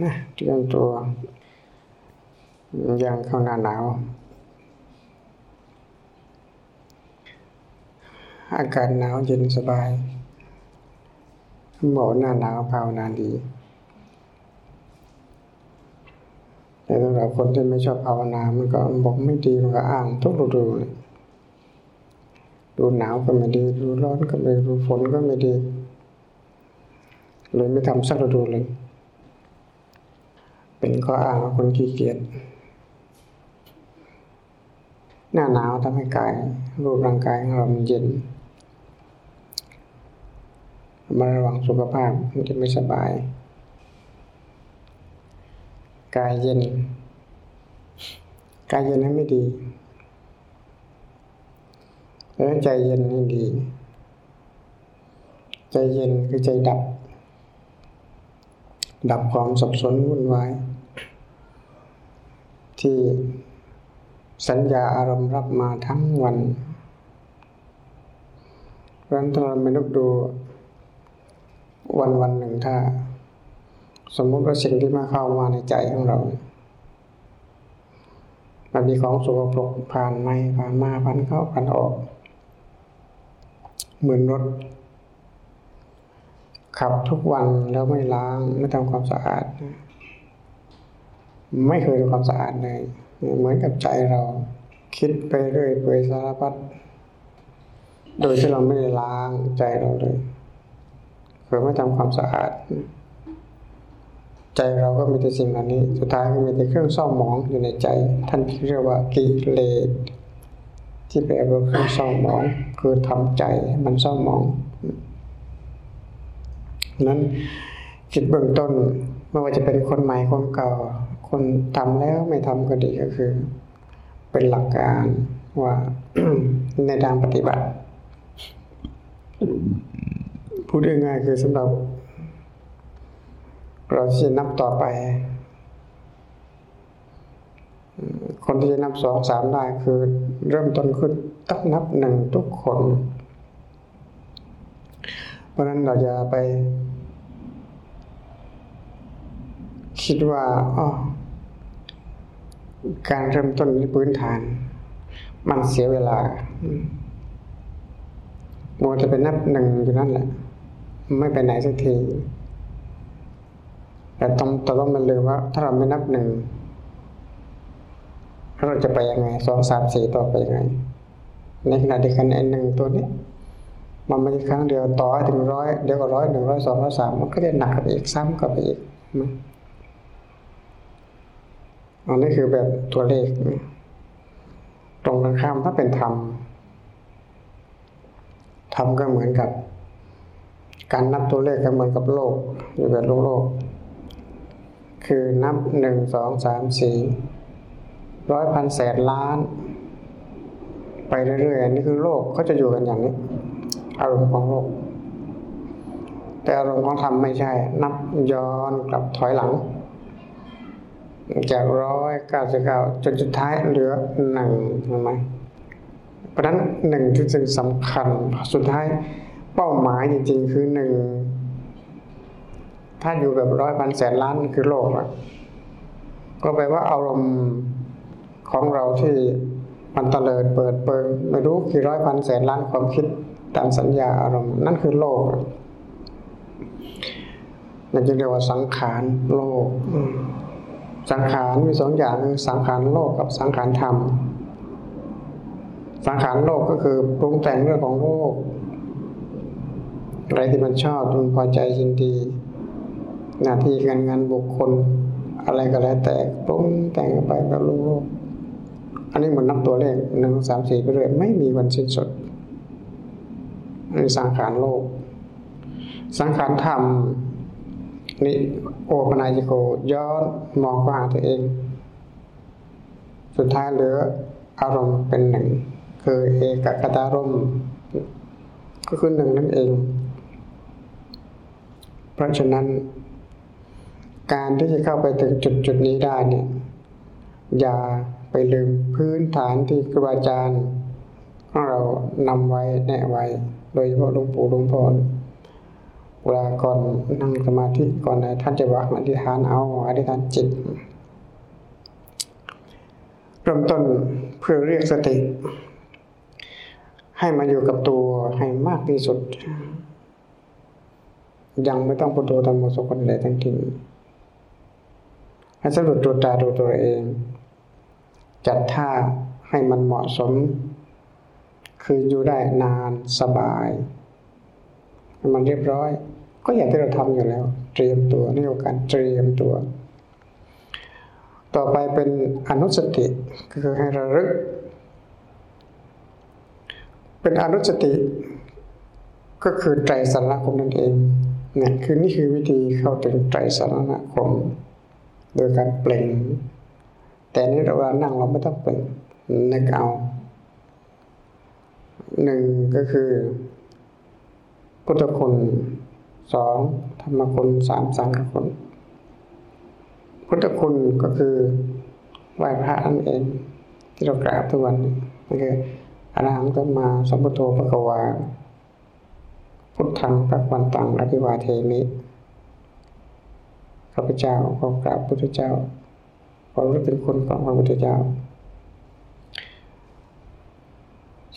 นะเตรียมตัวยังเข้าหน้าหนาว อากาศหนาวเย็นสบายหมอหน้าหนาวภาวนาดี แต่สำหรับคนที่ไม่ชอบภาวนามันก็บอกไม่ดีมันก็อ้างทุกฤดูเลยดูหนาวก็ไม่ดี ดูร้อนก็ไม่ดีดูฝนก็ไม่ดี เลยไม่ทำสักฤดูเลย เป็นข้ออ้างของคนขี้เกียจหน้าหนาวทำให้กายรูปร่างกายของเรามันเย็นมาระวังสุขภาพมันจะไม่สบาย กายเย็น กายเย็นนั้นไม่ดีแล้วใจเย็นนี่ดี ใจเย็นคือใจดับ ดับความสับสนวุ่นวาย ที่สัญญาอารมณ์รับมาทั้งวันเพราะฉะนั้นถ้าเราไม่นึกดูวันวันหนึ่งถ้า สมมุติว่าสิ่งที่มาเข้ามาในใจของเรา มันมีของสกปรกผ่านไม่ผ่านมาผ่านเข้าผ่านออก เหมือนรถ ขับทุกวันแล้วไม่ล้างไม่ทำความสะอาด ไม่เคยทำความสะอาดเลย เหมือนกับใจเราคิดไปเรื่อยเปื่อยสารพัดโดยที่เราไม่ได้ล้างใจเราเลยคือไม่ทำความสะอาด ใจเราก็มีแต่สิ่งเหล่านี้ สุดท้ายก็มีแต่เครื่องเศร้าหมองอยู่ในใจ ท่านเรียกว่ากิเลสที่แปลว่าเครื่องเศร้าหมอง คือทำใจมันเศร้าหมองนั้นคิดเบื้องต้นไม่ว่าจะเป็นคนใหม่คนเก่า คนทำแล้วไม่ทำก็ดีก็คือ เป็นหลักการว่าในทางปฏิบัติ พูดง่ายๆคือสำหรับ เราจะนับต่อไป คนที่จะนับสองสามได้คือ เริ่มต้นขึ้นต้องนับหนึ่งทุกคน เพราะนั้นเราจะไปคิดว่าอ๋อ การเริ่มต้นในพื้นฐาน มันเสียเวลามัวจะไปนับหนึ่งอยู่นั่นแหละ ไม่ไปไหนสักที แต่ต้องต้องมาลืมว่า ถ้าเราไม่นับหนึ่งเราจะไปยังไงสองสามสี่ต่อไปยังไง ในขณะเดียวกันไอ้หนึ่งตัวนี้มันไม่ใช่ครั้งเดียวต่อถึงร้อยเดี๋ยวก็ร้อยหนึ่งร้อยสองร้อยสามมันก็จะหนักกับอีกซ้ำกับอีก อันนี้คือแบบตัวเลข ตรงกันข้ามถ้าเป็นธรรมธรรมก็เหมือนกับ การนับตัวเลขก็เหมือนกับโลกอยู่แบบโลกโลก คือนับหนึ่งสองสามสี่ร้อยพันแสนล้าน ไปเรื่อยๆนี่คือโลกก็จะอยู่กันอย่างนี้อารมณ์ของโลก แต่อารมณ์ของธรรมไม่ใช่ นับย้อนกลับถอยหลัง จากร้อยเก้าสิบเก้าจนสุดท้ายเหลือหนึ่งเห็นไหมเพราะนั้นหนึ่งที่สำคัญสุดท้ายเป้าหมายจริงๆคือหนึ่งถ้าอยู่แบบร้อยพันแสนล้านคือโลกอะก็แปลว่าอารมณ์ของเราที่มันเตลิดเปิดเปิงไม่รู้กี่ร้อยพันแสนล้านความคิดตามสัญญาอารมณ์นั่นคือโลกนั่นจึงเรียกว่าสังขารโลก สังขารมีสองอย่างคือสังขารโลกกับสังขารธรรม สังขารโลกก็คือปรุงแต่งเรื่องของโลกอะไรที่มันชอบมันพอใจยินดี หน้าที่การงานบุคคล อะไรก็แล้วแต่ปรุงแต่งไปแบบโลกอันนี้เหมือนนับตัวเลขหนึ่งสามสี่ไปเรื่อยไม่มีวันสิ้นสุดนี่สังขารโลก สังขารธรรม นี่โอปนายโกย้อนมองเข้าหาตัวเอง สุดท้ายเหลืออารมณ์เป็นหนึ่ง คือเอกกตารมก็คือหนึ่งนั่นเอง เพราะฉะนั้น การที่จะเข้าไปถึงจุดจุดนี้ได้เนี่ยอย่าไปลืมพื้นฐานที่ครูบาอาจารย์ของเรานำไว้แนะไว้ โดยเฉพาะหลวงปู่หลวงพ่อ เวลาก่อนนั่งสมาธิก่อนไหนท่านจะบอกอธิษฐานเอาอธิษฐานจิตเริ่มต้นเพื่อเรียกสติ ให้มาอยู่กับตัวให้มากที่สุด ยังไม่ต้องพุทโธธรรมโมสุคนใดทั้งทีให้สำรวจตัวตาดูตัวเอง จัดท่าให้มันเหมาะสม คืออยู่ได้นานสบายให้มันเรียบร้อย ก็อย่างที่เราทำอยู่แล้ว เตรียมตัวนี่คือการเตรียมตัว ต่อไปเป็นอนุสติคือให้ระลึก เป็นอนุสติ ก็คือไตรสรณคมนั่นเองเนี่ยคือนี่คือวิธีเข้าถึงไตรสรณคม โดยการเปล่ง แต่นี้เรานั่งเราไม่ต้องเปล่งนึกเอาหนึ่งก็คือพุทธคุณ สองธรรมคุณสามสังฆคุณ พุทธคุณก็คือไหว้พระนั่นเองที่เรากราบทุกวันนี่คืออรหังสัมมาสัมพุทโธพระกวาพุทธังพระวันตังอภิวาเทมิข้าพเจ้าขอกราบพุทธเจ้าขอรู้เป็นคนของพระพุทธเจ้า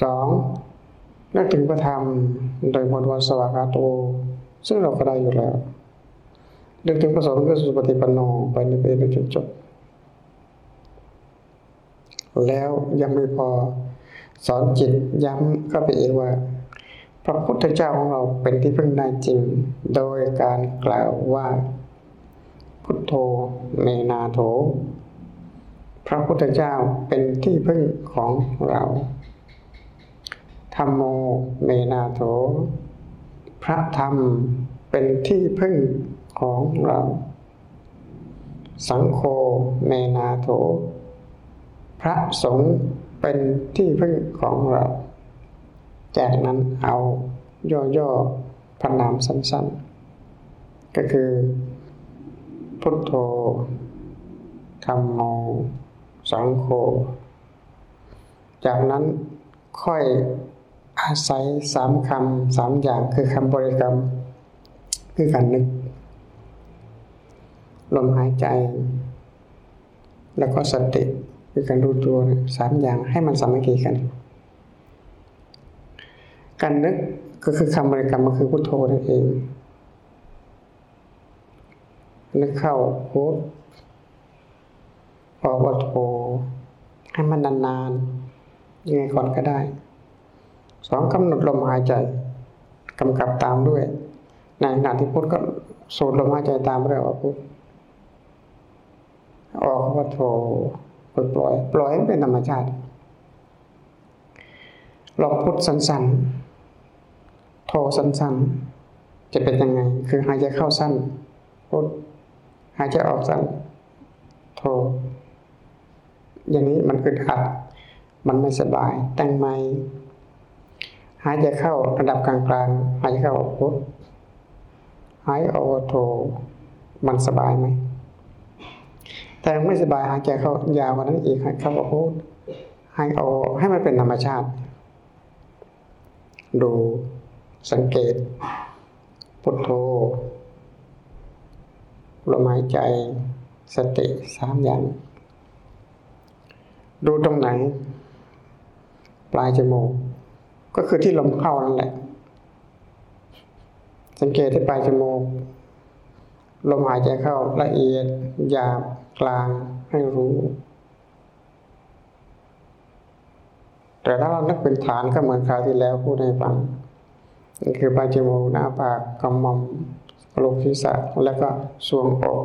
สองนึกถึงพระธรรมโดยมวลวันสวากาโต ซึ่งเราก็ได้อยู่แล้วนึกถึงพระสงฆ์ก็สุปฏิปันโนไปในไปจนจบ แล้วยังไม่พอสอนจิตย้ำก็ไปอีกว่า พระพุทธเจ้าของเราเป็นที่พึ่งได้จริง โดยการกล่าวว่า พุทโธเมนาโถ พระพุทธเจ้าเป็นที่พึ่งของเราธรรมโมเมนาโถ พระธรรมเป็นที่พึ่งของเรา สังโฆเมนาโถ พระสงฆ์เป็นที่พึ่งของเรา จากนั้นเอาย่อๆพนามสั้นๆ ก็คือ พุทโธธรรมโมสังโฆ จากนั้นค่อย อาศัยสามคำสามอย่างคือคำบริกรรม คือการนึก ลมหายใจ แล้วก็สติคือการรู้ตัวสามอย่างให้มันสามัคคีกัน การนึกก็คือคำบริกรรมก็คือพุทโธนั่นเอง นึกเข้าพุทออกว่าโธให้มันนานๆยังไงก่อนก็ได้ สองกำหนดลมหายใจกำกับตามด้วยในขณะที่พุทธก็สูดลมหายใจตามเรื่อยว่าพุทธออกว่าโทปล่อย ปล่อยเป็นธรรมชาติลองพุทธสั้นๆโทสั้นๆ จะเป็นยังไง คือหายใจเข้าสั้น พุทหายใจออกสั้น โท อย่างนี้มันอึดอัด มันไม่สบาย แต่งไม่ หายใจเข้าระดับกลางๆหายใจเข้าพุทหายออกโทมันสบายไหมแต่ไม่สบายหายใจเข้ายาวกว่านั้นอีกหายเข้าพุทหายออกให้มันเป็นธรรมชาติ ดูสังเกต พุทโธลมหายใจสติสามอย่าง ดูตรงไหน ปลายจมูก ก็คือที่ลมเข้านั่นแหละ สังเกตที่ปลายจมูก ลมหายใจเข้าละเอียดหยาบกลางให้รู้ แต่ถ้าเรานึกเป็นฐานก็เหมือนคราวที่แล้วพูดให้ฟังนี่คือปลายจมูกหน้าปากกำมอมกระโหลกศีรษะแล้วก็สวงอก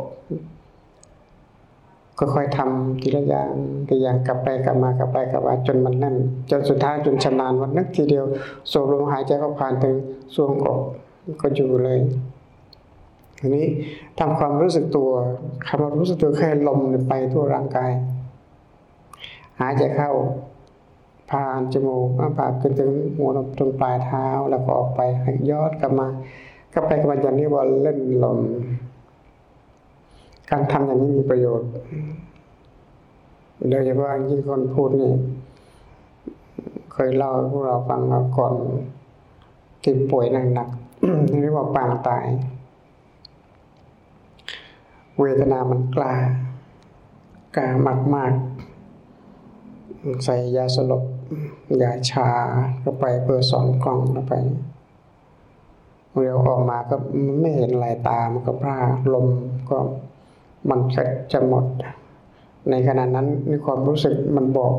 ค่อยทำทีละอย่างทีอย่างกลับไปกลับมากลับไปกลับมาจนมันแน่นจนสุดท้ายจนชำนาญวันนึกทีเดียวสูบลมหายใจก็ผ่านถึงส่วงอกก็อยู่เลยทีนี้ทำความรู้สึกตัวคำว่ารู้สึกตัวแค่ลมไปทั่วร่างกาย หายใจเข้าผ่านจมูกผ่านขึ้นถึงหัวตรงปลายเท้าแล้วก็ออกไปยอดกลับมากลับไปกลับมาอย่างนี้ว่าเล่นลม การทำอย่างนี้มีประโยชน์โดยเฉพาะยิ่งคนพูดนี่เคยเล่าให้พวกเราฟังมาก่อนที่ป่วยหนักๆเรียกว่าปางตาย เวทนามันกล้ากล้ามากมากใส่ยาสลบยาชาเข้าไปเพื่อสองกล่องเข้าไปเรียวออกมาก็ไม่เห็นลายตามันก็พร่าลมก็ มันจะจะหมด ในขณะนั้นในความรู้สึกมันบอก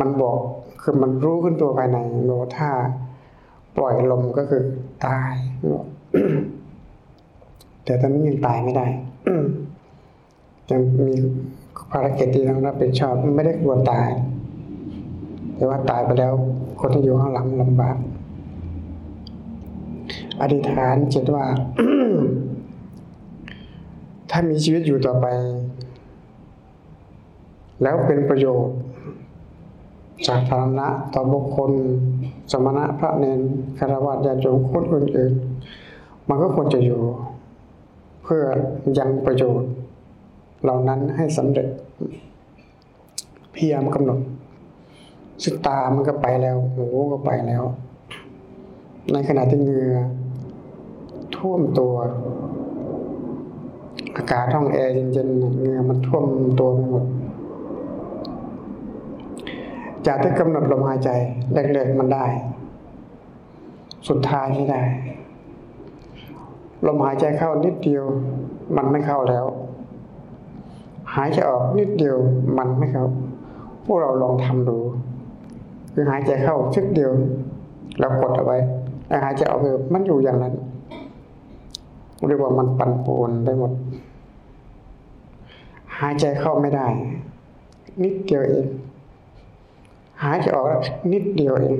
มันบอกคือมันรู้ขึ้นตัวภายในโนถ้าปล่อยลมก็คือตายแต่ตอนนี้ยังตายไม่ได้ยังมีภารกิจที่ต้องรับผิดชอบไม่ได้กลัวตาย แต่ว่าตายไปแล้วคนที่อยู่ข้างหลังลำบากอธิษฐานจิตว่า ถ้ามีชีวิตอยู่ต่อไป แล้วเป็นประโยชน์จากฐานะต่อบุคคล สมณะพระเนนคารวะญาติโยมคนอื่นๆ มันก็ควรจะอยู่ เพื่อยังประโยชน์ เหล่านั้นให้สำเร็จ พยายามกำหนดซึ่งตามันก็ไปแล้วหูก็ไปแล้ว ในขณะที่เงื่อท่วมตัว อากาศห้องแอร์เย็นๆเงื่อมันท่วมตัวไปหมด จากที่กำหนดลมหายใจแรกๆมันได้ สุดท้ายไม่ได้ ลมหายใจเข้านิดเดียว มันไม่เข้าแล้ว หายใจออกนิดเดียวมันไม่เข้า พวกเราลองทำดูคือหายใจเข้าชึกเดียวแล้วกดเอาไว้แล้วหายใจออกไปมันอยู่อย่างนั้นเรียกว่ามันปั่นป่วนไปหมด หายใจเข้าไม่ได้ นิดเดียวเองหายใจออกนิดเดียวเอง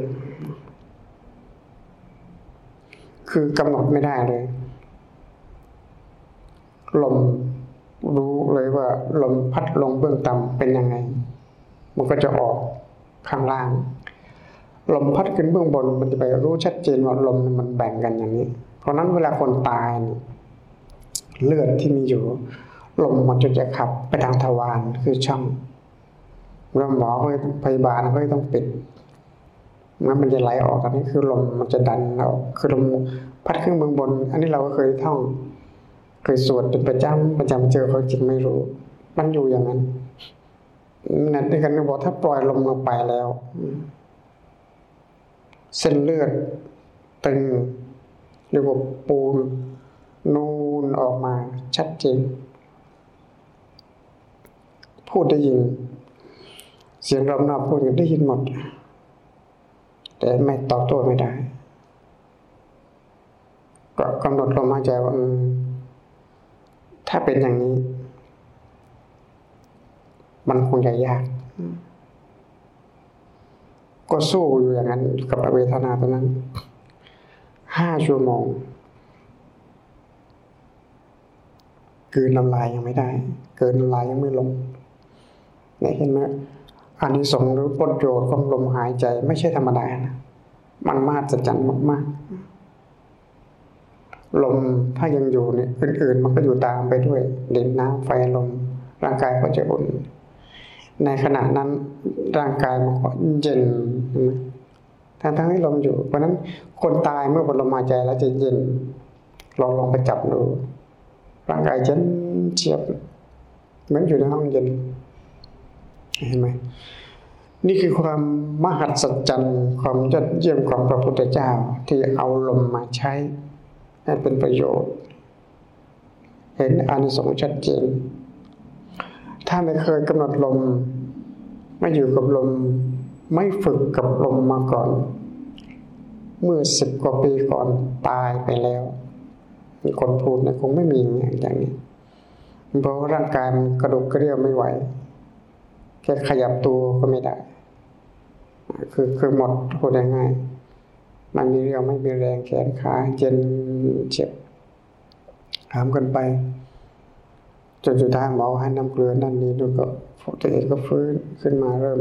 คือกำหนดไม่ได้เลย ลมรู้เลยว่า ลมพัดลงเบื้องต่ำเป็นยังไง มันก็จะออกข้างล่าง ลมพัดขึ้นเบื้องบน มันจะไปรู้ชัดเจนว่าลมมันแบ่งกันอย่างนี้ เพราะนั้นเวลาคนตาย เลือดที่มีอยู่ ลมมันจะจะขับไปทางทวารคือช่องแล้วหมอเขาพยาบาลเขาต้องปิดงั้นมันจะไหลออกอันนี้คือลมมันจะดันออกคือลมพัดขึ้นเบื้องบน อันนี้เราก็เคยท่องเคยสวดเป็นประจำประจำเจอเขาจริงไม่รู้ มันอยู่อย่างนั้นนั่นด้วยกันบอกถ้าปล่อยลมลงไปแล้ว เส้นเลือดตึงเรียกว่าปูนนูนออกมาชัดเจน พูดได้ยิน เสียงรอบนอกพูดได้ยินหมด แต่ไม่ตอบโต้ไม่ได้ก็กำหนดลมหายใจว่าถ้าเป็นอย่างนี้ มันคงจะยาก ก็สู้อยู่อย่างนั้น กับเวทนาตอนนั้นห้าชั่วโมงเกินน้ำลายยังไม่ได้ เกินน้ำลายยังไม่ลง เนี่ยเห็นไหมอันนี้สงหรือประโยชน์ของลมหายใจ ไม่ใช่ธรรมดานะมันมากจะจันมากๆลมถ้ายังอยู่เนี่ยอื่น ๆ มันก็อยู่ตามไปด้วยดินน้ำไฟลมร่างกายก็จะอุ่น ในขณะนั้นร่างกายมันก็เย็นทั้งทั้งที่ลมอยู่ เพราะนั้นคนตายเมื่อบนลมหายใจแล้วจะเย็นลองลองไปจับดูร่างกายเย็นเฉียบเหมือนอยู่ในห้องเย็น เห็นไหมนี่คือความมหัศจรรย์ความยอดเยี่ยมของพระพุทธเจ้าที่เอาลมมาใช้ให้เป็นประโยชน์ เห็นอานิสงส์ชัดเจน ถ้าไม่เคยกำหนดลม ไม่อยู่กับลม ไม่ฝึกกับลมมาก่อน เมื่อสิบกว่าปีก่อนตายไปแล้วมีคนพูดนี่ยคงไม่มีอย่างนี้เพราะร่างกายมันกระดูกกระเดี่ยวไม่ไหว แค่ขยับตัวก็ไม่ได้ คือคือหมดพูดง่ายๆมันมีเรี่ยวไม่มีแรงแขนขาเจ็นเจ็บถามกันไปจนสุดท้ายหมอให้น้ำเกลือนั่นนี่ดูก็ตัวเองก็ฟื้นขึ้นมาเริ่ม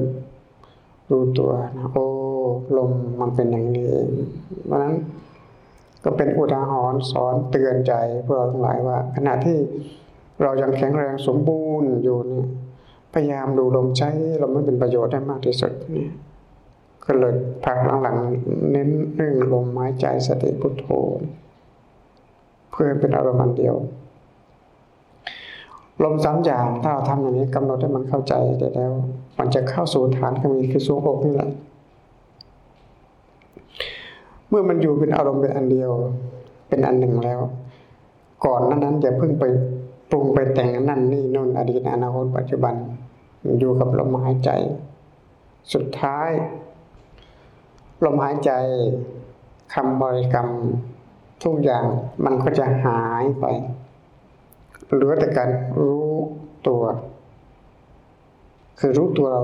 รู้ตัวนะโอ้ลมมันเป็นอย่างนี้เองเพราะนั้นก็เป็นอุทาหรณ์สอนเตือนใจพวกเราทั้งหลายว่า ขณะที่เรายังแข็งแรงสมบูรณ์อยู่เนี่ย พยายามดูลมใช้ลมให้เป็นประโยชน์ได้มากที่สุดเนี่ยก็เลยพักหลังๆเน้นเรื่องลมหายใจสติพุทโธเพื่อเป็นอารมณ์เดียว ลมสามอย่างถ้าเราทำอย่างนี้กำหนดให้มันเข้าใจได้แล้ว มันจะเข้าสู่ฐานขมีคือสูงอกนี่แหละเมื่อมันอยู่เป็นอารมณ์เป็นอันเดียว เป็นอันหนึ่งแล้ว ก่อนนั้นนั้นอย่าเพิ่งไปปรุงไปแต่งนั่นนี่นู่นอดีตอนาคตปัจจุบัน อยู่กับลมหายใจ สุดท้าย ลมหายใจคำบริกรรมทุกอย่างมันก็จะหายไปเหลือแต่การรู้ตัว คือรู้ตัวเรา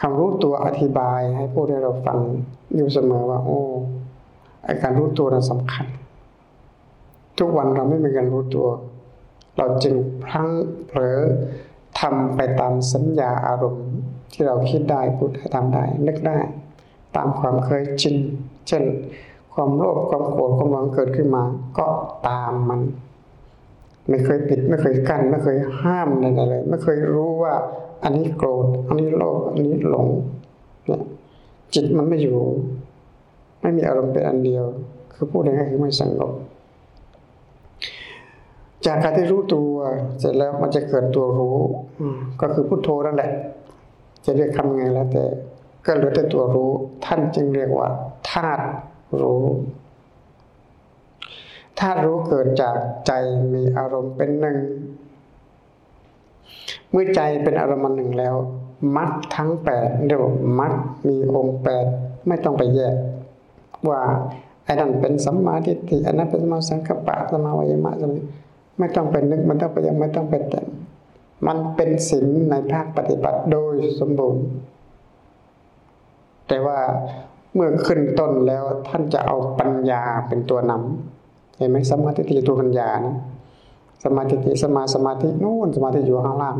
คำรู้ตัวอธิบายให้พวกเราฟังอยู่เสมอว่า โอ้ไอการรู้ตัวนั้นสำคัญ ทุกวันเราไม่มีการรู้ตัว เราจึงพลั้งเผลอ ทำไปตามสัญญาอารมณ์ที่เราคิดได้พูดได้ทำได้ นึกได้ ตามความเคยชินเช่น ความโลภความโกรธความหลงเกิดขึ้นมา ก็ตามมัน ไม่เคยปิดไม่เคยกั้นไม่เคยห้ามอะไรเลย ไม่เคยรู้ว่า อันนี้โกรธอันนี้โลภอันนี้หลงเนี่ยจิตมันไม่อยู่ ไม่มีอารมณ์เป็นอันเดียว คือพูดง่ายๆคือไม่สงบ จากการที่รู้ตัวเสร็จแล้วมันจะเกิดตัวรู้ก็คือพุโทโธนั่นแหละ จะเรียกคำไงแล้วแต่ ก็เหลือแต่ตัวรู้ ท่านจึงเรียกว่าธาตุรู้ธาตุรู้เกิดจากใจมีอารมณ์เป็นหนึ่ง เมื่อใจเป็นอารมณ์หนึ่งแล้ว มัดทั้งแปดเรียกว่ามัดมีองค์แปดไม่ต้องไปแยก ว่าไอ้นั่นเป็นสัมมาทิฏฐิอันนั้นเป็นสัมมาสังกัปปะสัมมาวายมะสมิ ไม่ต้องไปนึกมันต้องไปยังไม่ต้องไปแต่งมันเป็นศีลในภาคปฏิบัติโดยสมบูรณ์ แต่ว่าเมื่อขึ้นต้นแล้วท่านจะเอาปัญญาเป็นตัวนำเห็นไหมสมาธิติตัวปัญญานะสมาธิสมาสมาธินู่นสมาธิอยู่ข้างล่าง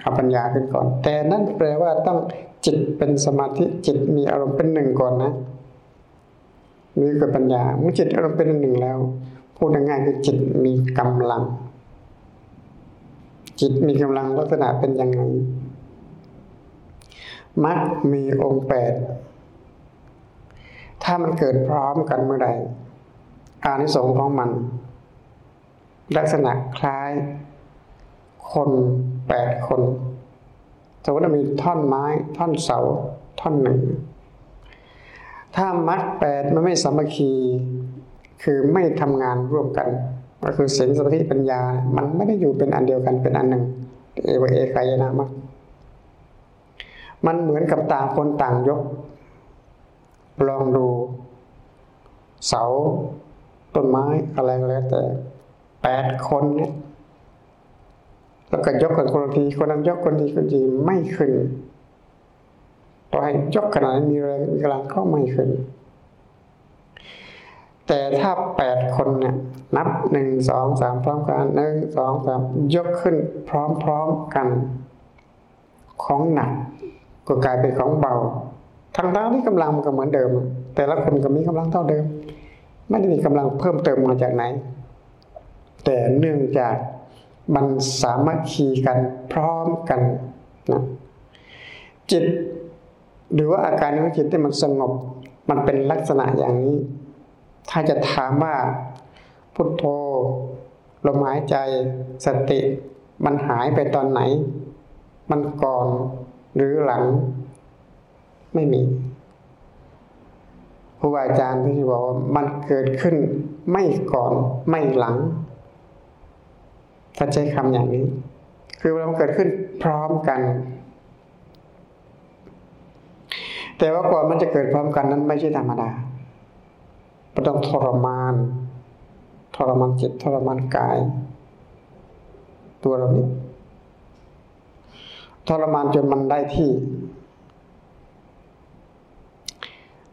เอาปัญญาขึ้นก่อน แต่นั่นแปลว่าต้องจิตเป็นสมาธิจิตมีอารมณ์เป็นหนึ่งก่อนนะนี่คือปัญญาเมื่อจิตอารมณ์เป็นหนึ่งแล้ว พูดง่ายๆคือจิตมีกำลัง จิตมีกำลังลักษณะเป็นยังไงมักมีองค์แปดถ้ามันเกิดพร้อมกันเมื่อใดอานิสงส์ของมัน ลักษณะคล้าย คนแปดคนสมมติมีท่อนไม้ ท่อนเสา ท่อนหนึ่ง ถ้ามัดแปดมันไม่สามัคคี คือไม่ทำงานร่วมกัน ก็คือเสียงสมาธิปัญญา มันไม่ได้อยู่เป็นอันเดียวกันเป็นอันหนึ่งเอวเอกายนามักมันเหมือนกับต่างคนต่างยก ลองดู เสาต้นไม้อะไรก็แล้วแต่แปดคนเนี่ยแล้วก็ยกกันคนทีคนนั้นยกคนทีคนทีไม่ขึ้นต่อให้ยกขนาดมีแรงมีกำลังก็ไม่ขึ้น แต่ถ้าแปดคนเนี่ยนับหนึ่งสองสามพร้อมกันหนึ่งสองสามยกขึ้นพร้อมๆกัน ของหนักก็กลายเป็นของเบาทางด้านที่กำลังมันก็เหมือนเดิม แต่ละคนก็มีกำลังเท่าเดิม ไม่ได้มีกำลังเพิ่มเติมมาจากไหน แต่เนื่องจากมันสามารถคีกันพร้อมกันนะจิต หรือว่าอาการของจิตที่มันสงบ มันเป็นลักษณะอย่างนี้ ถ้าจะถามว่าพุทโธลมหายใจสติ มันหายไปตอนไหน มันก่อนหรือหลัง ไม่มีครูอาจารย์ที่บอกว่ามันเกิดขึ้นไม่ก่อนไม่หลังถ้าใช้คำอย่างนี้ คือมันเกิดขึ้นพร้อมกัน แต่ว่าก่อนมันจะเกิดพร้อมกันนั้นไม่ใช่ธรรมดา มันต้องทรมาน ทรมานจิตทรมานกาย ตัวเรานี้ทรมานจนมันได้ที่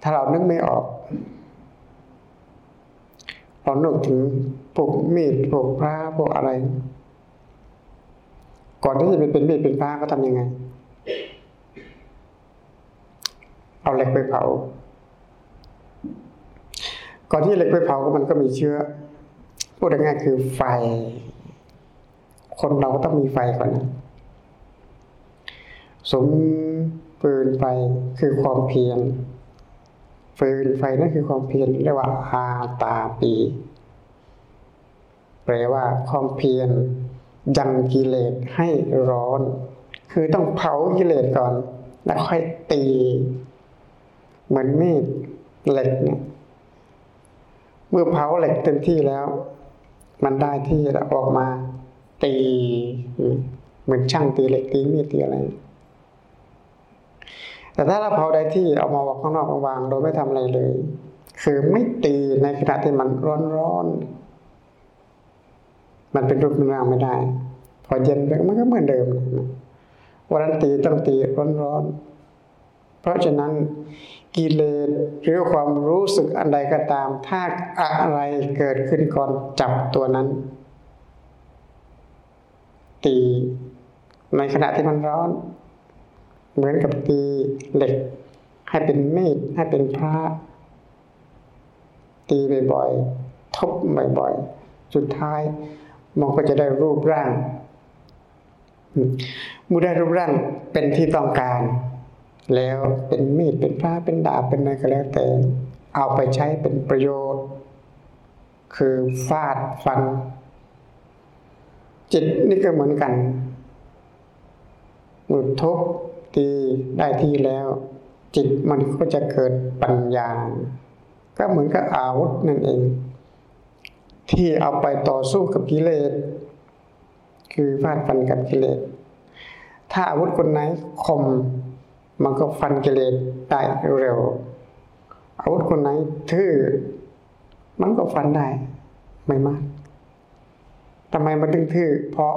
ถ้าเรานึกไม่ออก เรานึกถึงพวกมีดพวกพระพวกอะไร ก่อนที่จะไปเป็นมีดเป็นพระก็ทำยังไง เอาเหล็กไปเผา ก่อนที่เหล็กไปเผาก็มันก็มีเชื้อพูดง่ายๆคือไฟ คนเราก็ต้องมีไฟก่อนนะสมฟืนไฟคือความเพียรฟืนไฟนั่นคือความเพียรเรียกว่าอาตาปีแปลว่าความเพียรยังกิเลสให้ร้อน คือต้องเผากิเลสก่อน แล้วค่อยตี เหมือนมีดเหล็กเนี่ย เมื่อเผาเหล็กเต็มที่แล้ว มันได้ที่แล้วออกมา ตีเหมือนช่างตีเหล็กตีมีดตีอะไร แต่ถ้าเราเผาได้ที่เอามาวางข้างนอกวางโดยไม่ทำอะไรเลย คือไม่ตีในขณะที่มันร้อนๆมันเป็นรูปเป็นร่างไม่ได้ พอเย็นไปมันก็เหมือนเดิมวันนั้นตีต้องตีร้อนๆเพราะฉะนั้น กิเลสหรือความรู้สึกอันใดก็ตาม ถ้าอะไรเกิดขึ้นก่อนจับตัวนั้น ตีในขณะที่มันร้อน เหมือนกับตีเหล็ก ให้เป็นมีดให้เป็นพระตีบ่อยๆทบบ่อยๆสุดท้ายมันก็จะได้รูปร่างเมื่อได้รูปร่างเป็นที่ต้องการ แล้วเป็นมีดเป็นผ้าเป็นดาบเป็นอะไรก็แล้วแต่ เอาไปใช้เป็นประโยชน์ คือฟาดฟัน จิตนี่ก็เหมือนกันหนุดทุบตีได้ที่แล้ว จิตมันก็จะเกิดปัญญา ก็เหมือนกับอาวุธนั่นเอง ที่เอาไปต่อสู้กับกิเลสคือฟาดฟันกับกิเลสถ้าอาวุธคนไหนคม มันก็ฟันกิเลสได้เร็ว อาวุธคนไหนทื่อมันก็ฟันได้ไม่มากทำไมมันถึงทื่อเพราะ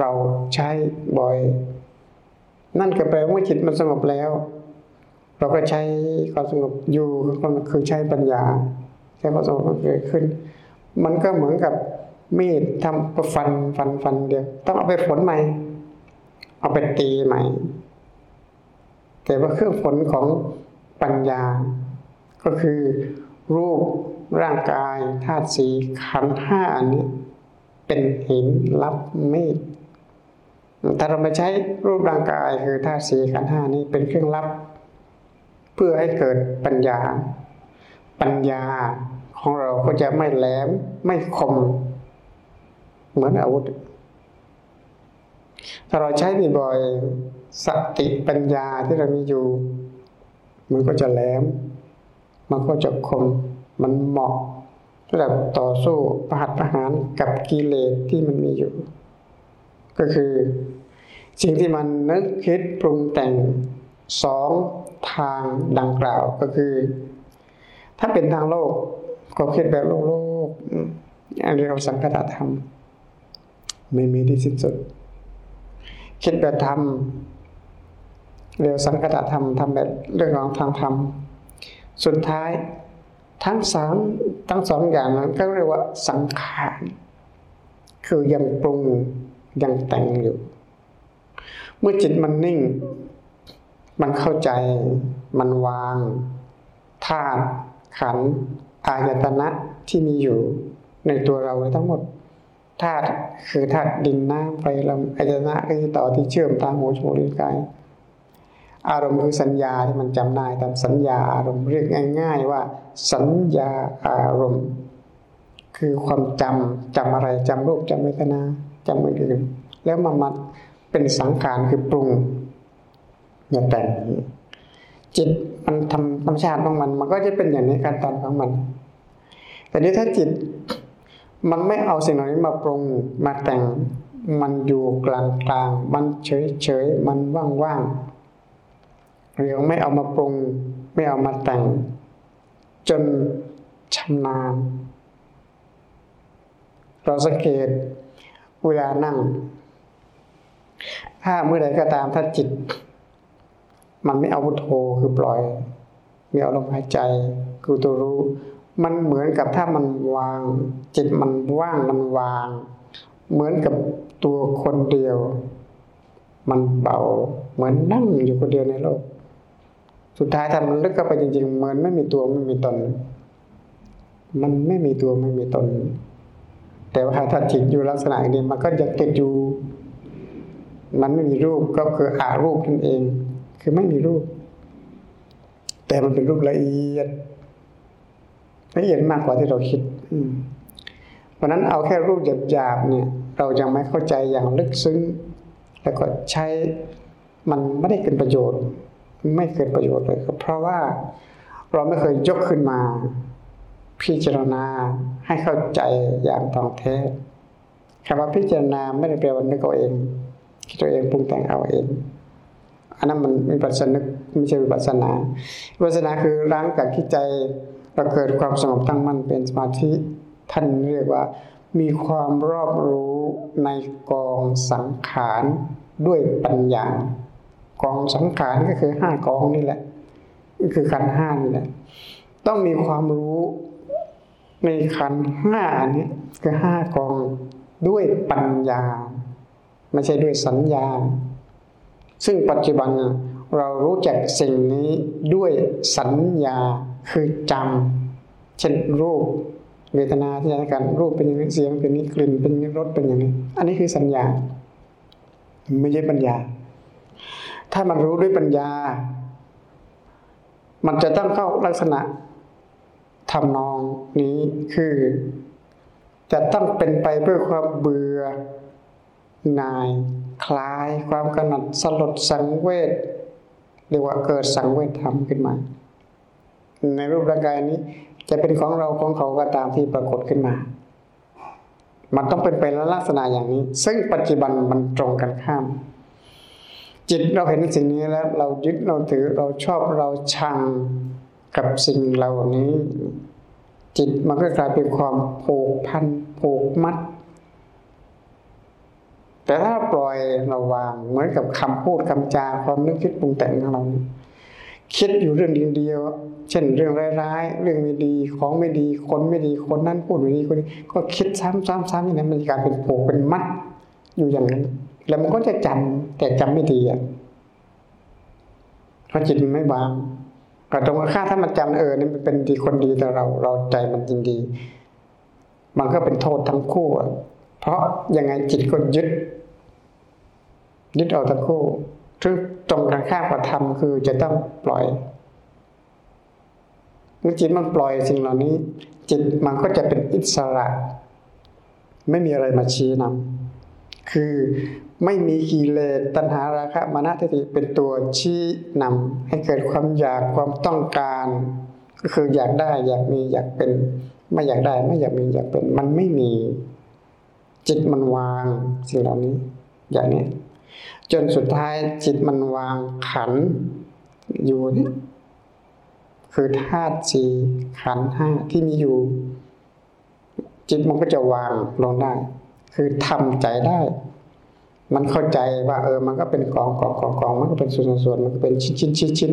เราใช้บ่อย นั่นก็แปลว่าจิตมันสงบแล้ว เราก็ใช้ความสงบอยู่ก็คือใช้ปัญญาใช้ความสงบเกิดขึ้น มันก็เหมือนกับมีดทำฟันฟันฟันเดียว ต้องเอาไปฝนใหม่ เอาไปตีใหม่ แต่ว่าเครื่องผลของปัญญา ก็คือรูปร่างกายธาตุสีขันห้านี้ เป็นหินรับมีดถ้าเราไม่ใช้รูปร่างกายคือธาตุสีขันห้านี้เป็นเครื่องรับ เพื่อให้เกิดปัญญา ปัญญาของเราก็จะไม่แหลมไม่คม เหมือนอาวุธ ถ้าเราใช้บ่อย สติปัญญาที่เรามีอยู่ มันก็จะแหลม มันก็จะคม มันเหมาะสำหรับต่อสู้ประหัตประหารกับกิเลสที่มันมีอยู่ ก็คือสิ่งที่มันนึกคิดปรุงแต่งสองทางดังกล่าวก็คือ ถ้าเป็นทางโลกก็คิดแบบโลกโลกอันเรียกสังคตธรรม ไม่มีที่สิ้นสุด คิดแบบธรรม เรียกสังคตธรรมทำแบบเรื่องของทางธรรม สุดท้ายทั้งสามทั้งสองอย่างนั้นก็เรียกว่าสังขารคือยังปรุงยังแต่งอยู่ เมื่อจิตมันนิ่ง มันเข้าใจ มันวางธาตุขันอายตนะที่มีอยู่ในตัวเราทั้งหมดธาตุคือธาตุดินน้ำไฟลมอายตนะก็คือต่อที่เชื่อมตาหูจมูกลิ้นกาย อารมณ์คือสัญญาที่มันจำได้แต่สัญญาอารมณ์เรียกง่ายๆว่า สัญญาอารมณ์ คือความจำจำอะไรจำรูปจำเวทนาจำอื่นๆแล้วมันมาเป็นสังขารคือปรุงอย่างแต่จิตมันทำธรรมชาติของมัน มันก็จะเป็นอย่างนี้การตอนของมัน แต่นี้ถ้าจิตมันไม่เอาสิ่งเหล่านี้มาปรุงมาแต่งมันอยู่กลางๆ มันเฉยๆ มันว่างๆ เรายังไม่เอามาปรุง ไม่เอามาแต่ง จนชำนาญ เราสังเกตเวลานั่ง ถ้าเมื่อใดก็ตามถ้าจิต มันไม่เอาพุทโธคือปล่อย ไม่เอาลมหายใจ คือตัวรู้ มันเหมือนกับถ้ามันวาง จิตมันว่างมันวาง เหมือนกับตัวคนเดียว มันเบาเหมือนนั่งอยู่คนเดียวในโลก สุดท้ายถ้ามันลึกเข้าไปจริงๆมันไม่มีตัวไม่มีตน มันไม่มีตัวไม่มีตน แต่ว่าถ้าจิตอยู่ลักษณะนี้มันก็จะติดอยู่ มันไม่มีรูปก็คืออารูปนั่นเอง คือไม่มีรูป แต่มันเป็นรูปละเอียดละเอียดมากกว่าที่เราคิดเพราะนั้นเอาแค่รูปหยาบๆเนี่ย เรายังไม่เข้าใจอย่างลึกซึ้ง แล้วก็ใช้มันไม่ได้เกินประโยชน์ ไม่เกินประโยชน์เลยเพราะว่าเราไม่เคยยกขึ้นมา พิจารณาให้เข้าใจอย่างตรงแท้คำว่าพิจารณาไม่ได้แปลว่านึกเอาเองคิดตัวเองปรุงแต่งเอาเองอันนั้นมันวิปัสสนึกไม่ใช่วิปัสนาวิปัสสนาคือล้างจากที่ใจเราเกิดความสงบตั้งมั่นเป็นสมาธิท่านเรียกว่า มีความรอบรู้ในกองสังขารด้วยปัญญา กองสังขารก็คือห้ากองนี่แหละ ก็คือขันห้านี่แหละ ต้องมีความรู้ในขันห้าอันนี้คือห้ากองด้วยปัญญา ไม่ใช่ด้วยสัญญา ซึ่งปัจจุบันเรารู้จักสิ่งนี้ด้วยสัญญาคือจำเช่นรูปเวทนาที่จะกันรูปเป็นอย่างนี้เสียงเป็นนี้กลิ่นเป็นอย่างนี้รสเป็นอย่างนี้ อันนี้คือสัญญา ไม่ใช่ปัญญา ถ้ามันรู้ด้วยปัญญา มันจะต้องเข้าลักษณะทำนองนี้คือ จะต้องเป็นไปเพื่อความเบื่อหน่ายคลายความกำหนัดสลดสังเวชเรียกว่าเกิดสังเวชธรรมขึ้นมา ในรูปร่างกายนี้จะเป็นของเราของเขาก็ตามที่ปรากฏขึ้นมา มันต้องเป็นไปลักษณะอย่างนี้ ซึ่งปัจจุบันมันตรงกันข้าม จิตเราเห็นสิ่งนี้แล้วเรายึดเราถือเราชอบเราชังกับสิ่งเหล่านี้ จิตมันก็กลายเป็นความผูกพันผูกมัด แต่ถ้าปล่อยเราวางเหมือนกับคำพูดคำจาความนึกคิดปรุงแต่งของเราคิดอยู่เรื่องเดียวเช่นเรื่องร้ายๆเรื่องไม่ดีของไม่ดีคนไม่ดีคนนั้นพูดไม่ดีคนนี้ก็คิดซ้ำๆๆอย่างนั้นมันกลายเป็นผูกเป็นมัดอยู่อย่างนั้น แล้วมันก็จะจำแต่จำไม่ดีอะเพราะจิตมันไม่วางก็ตรงค่าถ้ามันจำเออนี่มันเป็นดีคนดีแต่เรา เราใจมันจริงดี มันก็เป็นโทษทั้งคู่อะเพราะยังไงจิตก็ยึด ยึดเอาทั้งคู่ซึ่งตรงกันข้ามกับธรรมคือจะต้องปล่อยเมื่อจิตมันปล่อยสิ่งเหล่านี้ จิตมันก็จะเป็นอิสระ ไม่มีอะไรมาชี้นำคือ ไม่มีกิเลสตัณหาราคะมานะทิฏฐิเป็นตัวชี้นำให้เกิดความอยากความต้องการ ก็คืออยากได้อยากมีอยากเป็น ไม่อยากได้ไม่อยากมีอยากเป็น มันไม่มี จิตมันวางสิ่งเหล่านี้ อย่างนี้จนสุดท้ายจิตมันวางขันอยู่นี่คือธาตุสี่ขันห้าที่มีอยู่ จิตมันก็จะวางลงได้ คือทำใจได้ มันเข้าใจว่าเออมันก็เป็นกองกองกองกองมันก็เป็นส่วนส่วนมันก็เป็นชิ้นชิ้นชิ้นชิ้น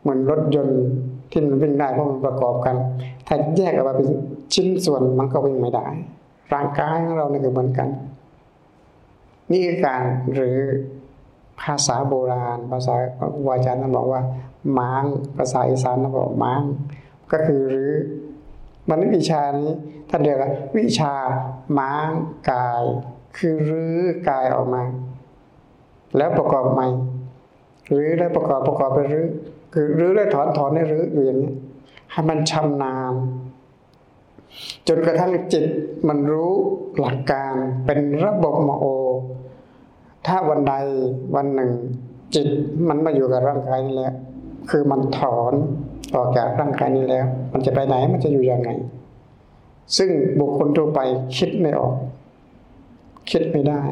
เหมือนรถยนต์ที่มันวิ่งได้เพราะมันประกอบกัน ถ้าแยกออกมาเป็นชิ้นส่วนมันก็วิ่งไม่ได้ ร่างกายของเราเนี่ยก็เหมือนกัน นี่คือการหรือภาษาโบราณ ภาษาวาจาท่านบอกว่าม้างภาษาอีสานท่านบอกม้าง ก็คือหรือมันวิชานี้ท่านเรียกว่าวิชาม้างกาย คือรื้อกายออกมา แล้วประกอบใหม่รื้อแล้วประกอบประกอบไปรื้อคือรื้อแล้วถอนถอนได้รื้ออยู่อย่างนี้ให้มันชำนาญจนกระทั่งจิตมันรู้หลักการเป็นระบบมโอ ถ้าวันใดวันหนึ่ง จิตมันมาอยู่กับร่างกายนี้แล้วคือมันถอนออกจากร่างกายนี้แล้ว มันจะไปไหนมันจะอยู่ยังไง ซึ่งบุคคลทั่วไปคิดไม่ออก คิดไม่ได้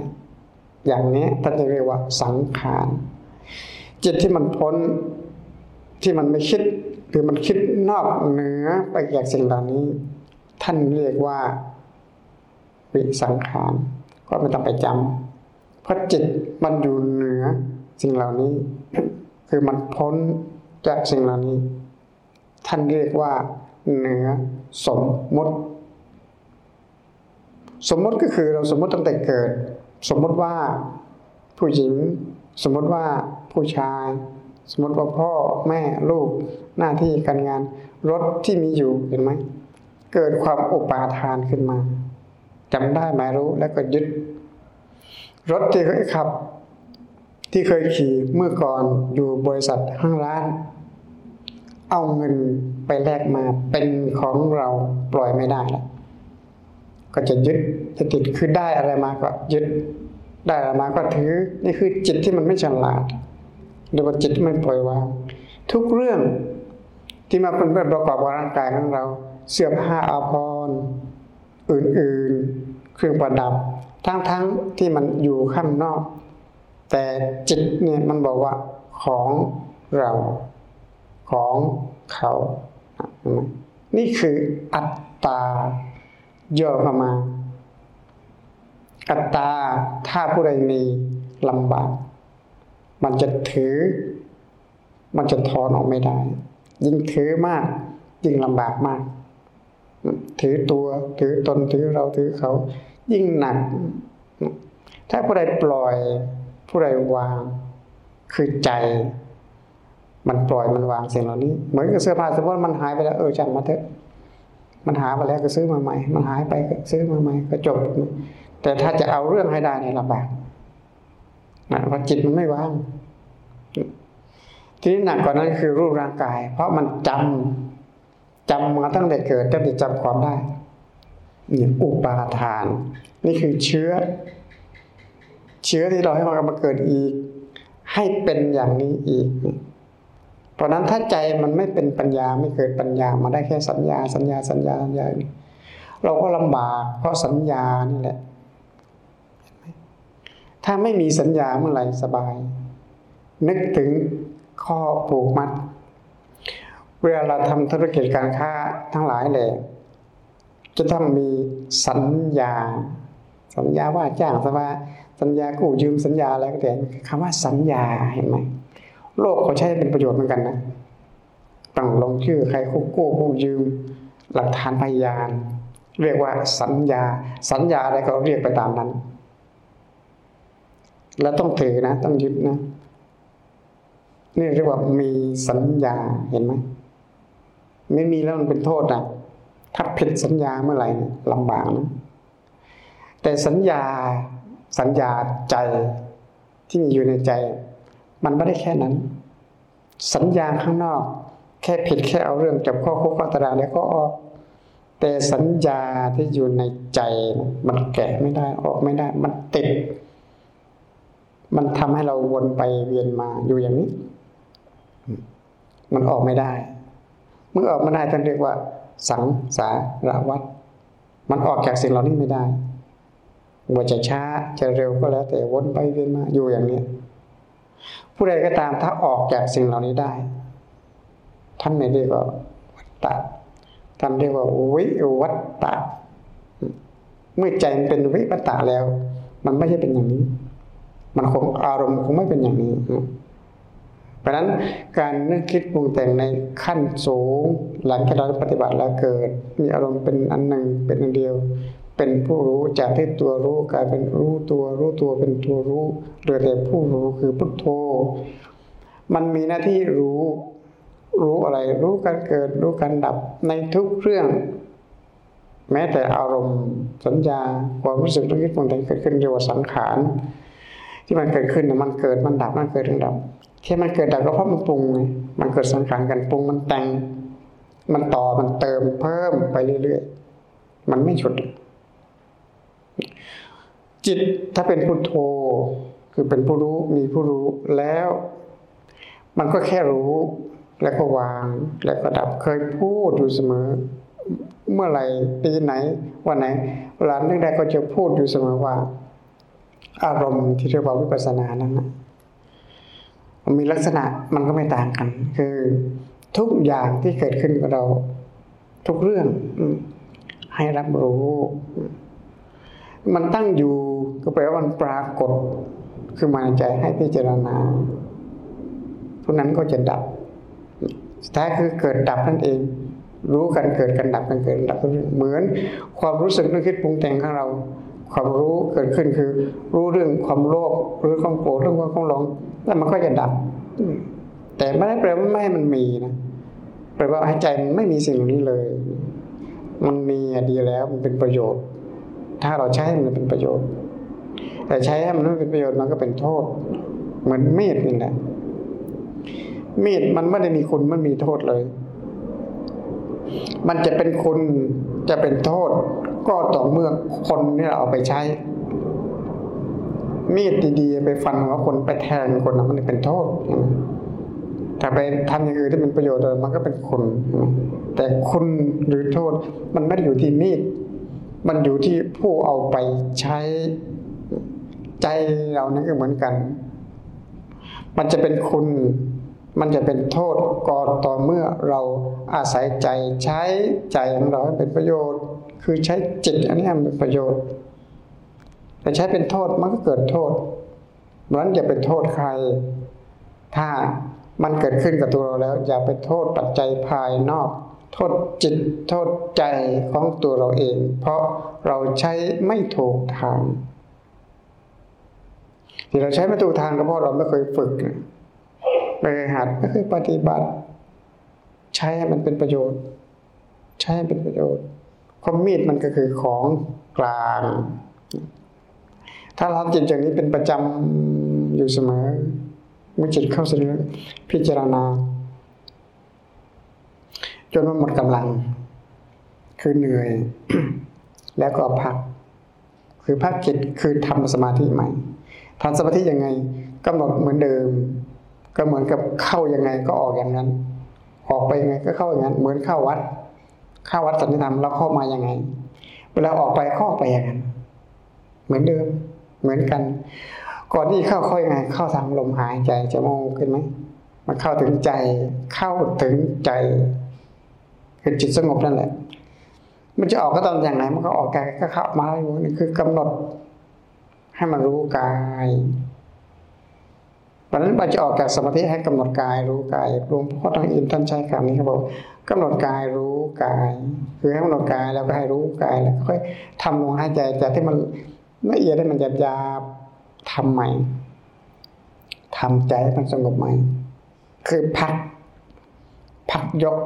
อย่างนี้ท่านจะเรียกว่าสังขารจิตที่มันพ้นที่มันไม่คิดหรือมันคิดนอกเหนือไปจากสิ่งเหล่านี้ ท่านเรียกว่าวิสังขารก็ไม่ต้องไปจำเพราะจิตมันอยู่เหนือสิ่งเหล่านี้ คือมันพ้นจากสิ่งเหล่านี้ ท่านเรียกว่าเหนือสมมติ สมมติก็คือเราสมมติตั้งแต่เกิด สมมติว่าผู้หญิง สมมติว่าผู้ชาย สมมติว่าพ่อแม่ลูกหน้าที่การงานรถที่มีอยู่เห็นไหมเกิดความอุปาทานขึ้นมาจำได้หมายรู้แล้วก็ยึด รถที่เขาขับ ที่เคยขี่เมื่อก่อนอยู่บริษัทห้างร้าน เอาเงินไปแลกมาเป็นของเราปล่อยไม่ได้แล้ว ก็จะยึดจะติดคือได้อะไรมาก็ยึดได้อะไรมาก็ถือ นี่คือจิตที่มันไม่ฉลาดหรือว่าจิตที่ไม่ปล่อยวางทุกเรื่องที่มาเป็นประกอบกับร่างกายของเรา เสื้อผ้าอาภรณ์อื่นๆ เครื่องประดับ ทั้งๆที่มันอยู่ข้างนอก แต่จิตเนี่ยมันบอกว่าของเราของเขา นี่คืออัตตา ย่อเข้ามา อัตตาถ้าผู้ใดมีลำบาก มันจะถือ มันจะถอนออกไม่ได้ ยิ่งถือมาก ยิ่งลำบากมาก ถือตัว ถือตนถือเราถือเขา ยิ่งหนัก ถ้าผู้ใดปล่อย ผู้ใดวาง คือใจมันปล่อยมันวางสิ่งเหล่านี้ เหมือนกับเสื้อผ้าสมมติมันหายไปแล้วเออจังมาเถอะ มันหาไปแล้วก็ซื้อมาใหม่ มันหายไปก็ซื้อมาใหม่ก็จบ แต่ถ้าจะเอาเรื่องให้ได้เนี่ยลำบากนะเพราะจิตมันไม่ว่าง ทีนี้หนักกว่านั้นคือรูปร่างกาย เพราะมันจำจำมาตั้งแต่เกิดจนติดจำความได้นี่อุปาทาน นี่คือเชื้อ เชื้อที่เราให้มันมาเกิดอีก ให้เป็นอย่างนี้อีก เพราะนั้นถ้าใจมันไม่เป็นปัญญาไม่เกิดปัญญามาได้แค่สัญญา สัญญาสัญญาสัญญาเราก็ลำบากเพราะสัญญานี่แหละ ถ้าไม่มีสัญญาเมื่อไหร่สบาย นึกถึงข้อผูกมัด เวลาเราทำธุรกิจการค้าทั้งหลายเลยจะต้องมีสัญญา สัญญาว่าจ้างสัญญาสัญญากู้ยืมสัญญาอะไรก็แต่คำว่าสัญญาเห็นไหม โลกเขาใช้เป็นประโยชน์เหมือนกันนะต้องลงชื่อใครคู่กู้ผู้ยืม หลักฐานพยาน เรียกว่าสัญญา สัญญาอะไรก็เรียกไปตามนั้น แล้วต้องถือนะ ต้องยึดนะ นี่เรียกว่ามีสัญญาเห็นไหมไม่มีแล้วมันเป็นโทษนะถ้าผิดสัญญาเมื่อไหร่ลำบากนะแต่สัญญาสัญญาใจที่มีอยู่ในใจ มันไม่ได้แค่นั้น สัญญาข้างนอก แค่ผิดแค่เอาเรื่องจับข้อคุกข้อตารางแล้วก็ออกแต่สัญญาที่อยู่ในใจมันแกะไม่ได้ออกไม่ได้ มันติด มันทำให้เราวนไปเวียนมาอยู่อย่างนี้ มันออกไม่ได้ เมื่อออกไม่ได้ท่านเรียกว่า สังสารวัฏมันออกจากสิ่งเหล่านี้ไม่ได้ว่าจะช้าจะเร็วก็แล้ว แต่วนไปเวียนมาอยู่อย่างนี้ ผู้ใดก็ตามถ้าออกจากสิ่งเหล่านี้ได้ ท่านไม่เรียกว่าวัตตะท่านเรียกว่าวิวัตตะเมื่อใจมันเป็นวิวัตตะแล้ว มันไม่ใช่เป็นอย่างนี้ มันคงอารมณ์คงไม่เป็นอย่างนี้เพราะนั้นการนึกคิดปรุงแต่งในขั้นสูง หลังจากเราปฏิบัติแล้วเกิด มีอารมณ์เป็นอันหนึ่งเป็นอันเดียว เป็นผู้รู้จากที่ตัวรู้กลายเป็นรู้ตัวรู้ตัวเป็นตัวรู้โดยแต่ผู้รู้คือพุทโธ มันมีหน้าที่รู้ รู้อะไร รู้การเกิด รู้การดับในทุกเรื่อง แม้แต่อารมณ์สัญญาความรู้สึกนึกคิดปรุงแต่งเกิดขึ้นเรียกว่สังขารที่มันเกิดขึ้นมันเกิดมันดับมันเกิดมันดับที่มันเกิดดับก็เพราะมันปรุงไงมันเกิดสังขารกันปรุงมันแต่ง มันต่อมันเติมเพิ่มไปเรื่อยๆ มันไม่ฉุด จิตถ้าเป็นพุทโธ คือเป็นผู้รู้มีผู้รู้แล้ว มันก็แค่รู้แล้วก็วางแล้วก็ดับเคยพูดอยู่เสมอ เมื่อไหร่ปีไหนวันไหนเวลานึกได้ก็จะพูดอยู่เสมอว่า อารมณ์ที่เรียกว่าวิปัสสนานั้นนะมันมีลักษณะมันก็ไม่ต่างกัน คือทุกอย่างที่เกิดขึ้นกับเรา ทุกเรื่องให้รับรู้ มันตั้งอยู่ก็แปลว่ามันปรากฏคือมาในใจให้พิจารณาพวกนั้นก็จะดับสุดท้ายคือเกิดดับนั่นเอง รู้กันเกิดกันดับกันเกิดดับเหมือนความรู้สึกนึกคิดปรุงแต่งของเรา ความรู้เกิดขึ้นคือ รู้เรื่องความโลภหรือความโกรธเรื่องความหลงแล้วมันก็จะดับ แต่ไม่ได้แปลว่าไม่ให้มันมีนะแปลว่าให้ใจมันไม่มีสิ่งเหล่านี้เลย มันมีดีแล้วมันเป็นประโยชน์ ถ้าเราใช้ให้มันเป็นประโยชน์ แต่ใช้ให้มันไม่เป็นประโยชน์มันก็เป็นโทษ เหมือนมีดนี่แหละมีดมันไม่ได้มีคุณไม่มีโทษเลย มันจะเป็นคุณจะเป็นโทษ ก็ต่อเมื่อคนนี่เราเอาไปใช้ มีดดีๆ ไปฟันหัวคนไปแทงคนนะมันเป็นโทษถ้าไปทำอย่างอื่นที่เป็นประโยชน์มันก็เป็นคุณ แต่คุณหรือโทษมันไม่ได้อยู่ที่มีด มันอยู่ที่ผู้เอาไปใช้ใจเรานั่นก็เหมือนกัน มันจะเป็นคุณ มันจะเป็นโทษก็ต่อเมื่อเราอาศัยใจใช้ใจของเราให้เป็นประโยชน์ คือใช้จิตอันนี้เป็นประโยชน์แต่ใช้เป็นโทษมันก็เกิดโทษเพราะนั้นอย่าไปโทษใคร ถ้ามันเกิดขึ้นกับตัวเราแล้ว อย่าไปโทษปัจจัยภายนอก โทษจิตโทษใจของตัวเราเอง เพราะเราใช้ไม่ถูกทาง ที่เราใช้ไม่ถูกทางก็เพราะเราไม่เคยฝึกไม่เคยหัดไม่เคยปฏิบัติ ใช้ให้มันเป็นประโยชน์ ใช้ให้เป็นประโยชน์ความมีดมันก็คือของกลาง ถ้าเราจิตอย่างนี้เป็นประจำอยู่เสมอเมื่อจิตเข้าสู่พิจารณา จนมันหมดกำลัง คือเหนื่อย แล้วก็พัก คือพักจิตคือทำสมาธิใหม่ทำสมาธิยังไงกำหนดเหมือนเดิม ก็เหมือนกับเข้ายังไงก็ออกอย่างนั้น ออกไปยังไงก็เข้าอย่างนั้น เหมือนเข้าวัด เข้าวัดสันนิธรรมแล้วเข้ามายังไง เวลาออกไปเข้าไปอย่างนั้น เหมือนเดิม เหมือนกัน ก่อนที่เข้าค่อยไง เข้าทางลมหายใจจะมองขึ้นไหมมันเข้าถึงใจ เข้าถึงใจ คือจิตสงบนั่นแหละ มันจะออกก็ตอนอย่างไหน มันก็ออกกายก็เข้ามาอยู่นี่คือกำหนด ให้มันรู้กายวันนั้นเราจะออกจากสมาธิให้กำหนดกายรู้กายหลวงพ่อทางอินท่านใช้คำนี้เขาบอกกำหนดกายรู้กาย คือให้กำหนดกายแล้วก็ให้รู้กายแล้วค่อยทำลงหายใจจากที่มันละเอียดได้มันหยาบหยาบทำใหม่ทำใจให้มันสงบใหม่ คือพัก พักยก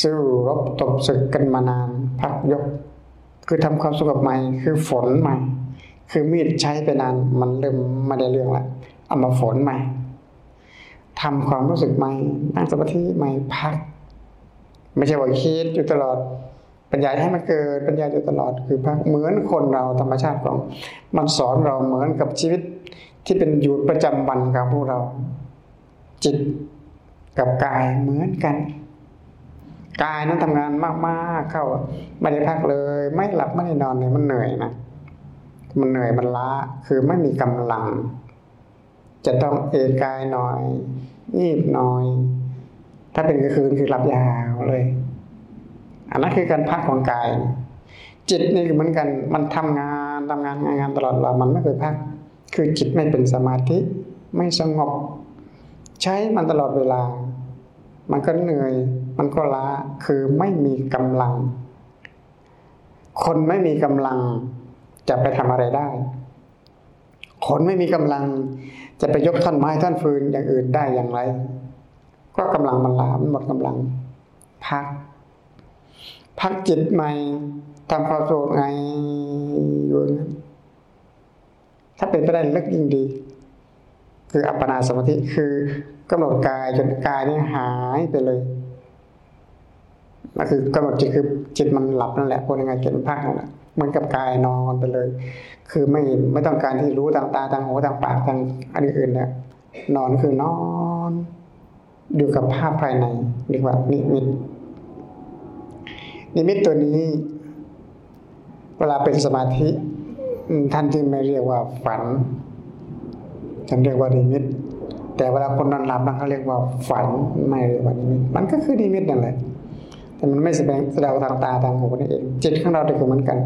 สู้รบตบศึกกันมานาน พักยก คือทำความสงบใหม่ คือฝนใหม่ คือมีดใช้ไปนานมันเริ่มไม่ได้เรื่องละเอามาฝนใหม่ทำความรู้สึกใหม่นั่งสมาธิใหม่พัก ไม่ใช่ว่าคิดอยู่ตลอดปัญญาให้มันเกิดปัญญาอยู่ตลอดคือพักเหมือนคนเราธรรมชาติของ มันสอนเราเหมือนกับชีวิตที่เป็นอยู่ประจำวันของพวกเรา จิตกับกายเหมือนกัน กายนั้นทำงานมากๆเข้าไม่ได้พักเลย ไม่หลับไม่ได้นอนเลยมันเหนื่อยนะมันเหนื่อยมันล้าคือไม่มีกำลัง จะต้องเอนกายหน่อยงีบหน่อย ถ้าเป็นกลางคืนคือหลับยาวเลย อันนั้นคือการพักของกาย จิตนี่เหมือนกัน มันทำงานทำงานงานงานตลอดเวลามันไม่เคยพัก คือจิตไม่เป็นสมาธิไม่สงบ ใช้มันตลอดเวลา มันก็เหนื่อย มันก็ล้าคือไม่มีกำลัง คนไม่มีกำลังจะไปทำอะไรได้ คนไม่มีกำลังจะไปยกท่อนไม้ท่อนฟืนอย่างอื่นได้อย่างไร ก็กำลังมันล้ามันหมดกำลัง พัก พักจิตใหม่ทำความสงบไงอยู่นั้นถ้าเป็นไปได้เล็กยิ่งดี คืออัปปนาสมาธิคือกำหนดกายจนกายนี่หายไปเลย นั่นคือกำหนดจิตคือจิตมันหลับนั่นแหละพูดยังไงเกินพักนั่นแหละมือนกับกายนอนไปเลย คือไม่ไม่ต้องการที่รู้ทางตาทางหูทางปากทางอันอื่นเนี่ยนอนคือนอนอยู่กับภาพภายในเรีกว่านิมิตนิมิตตัวนี้ เวลาเป็นสมาธิท่านจึงไม่เรียกว่าฝันท่านเรียกว่านิมิต แต่เวลาคนนอนหลับเขาเรียกว่าฝันไม่เรียกว่านิมิต มันก็คือนิมิตนั่นแหละ แต่มันไม่แสดงแสดงทางตาทางหูนี่เอง จิตของเราก็เหมือนกัน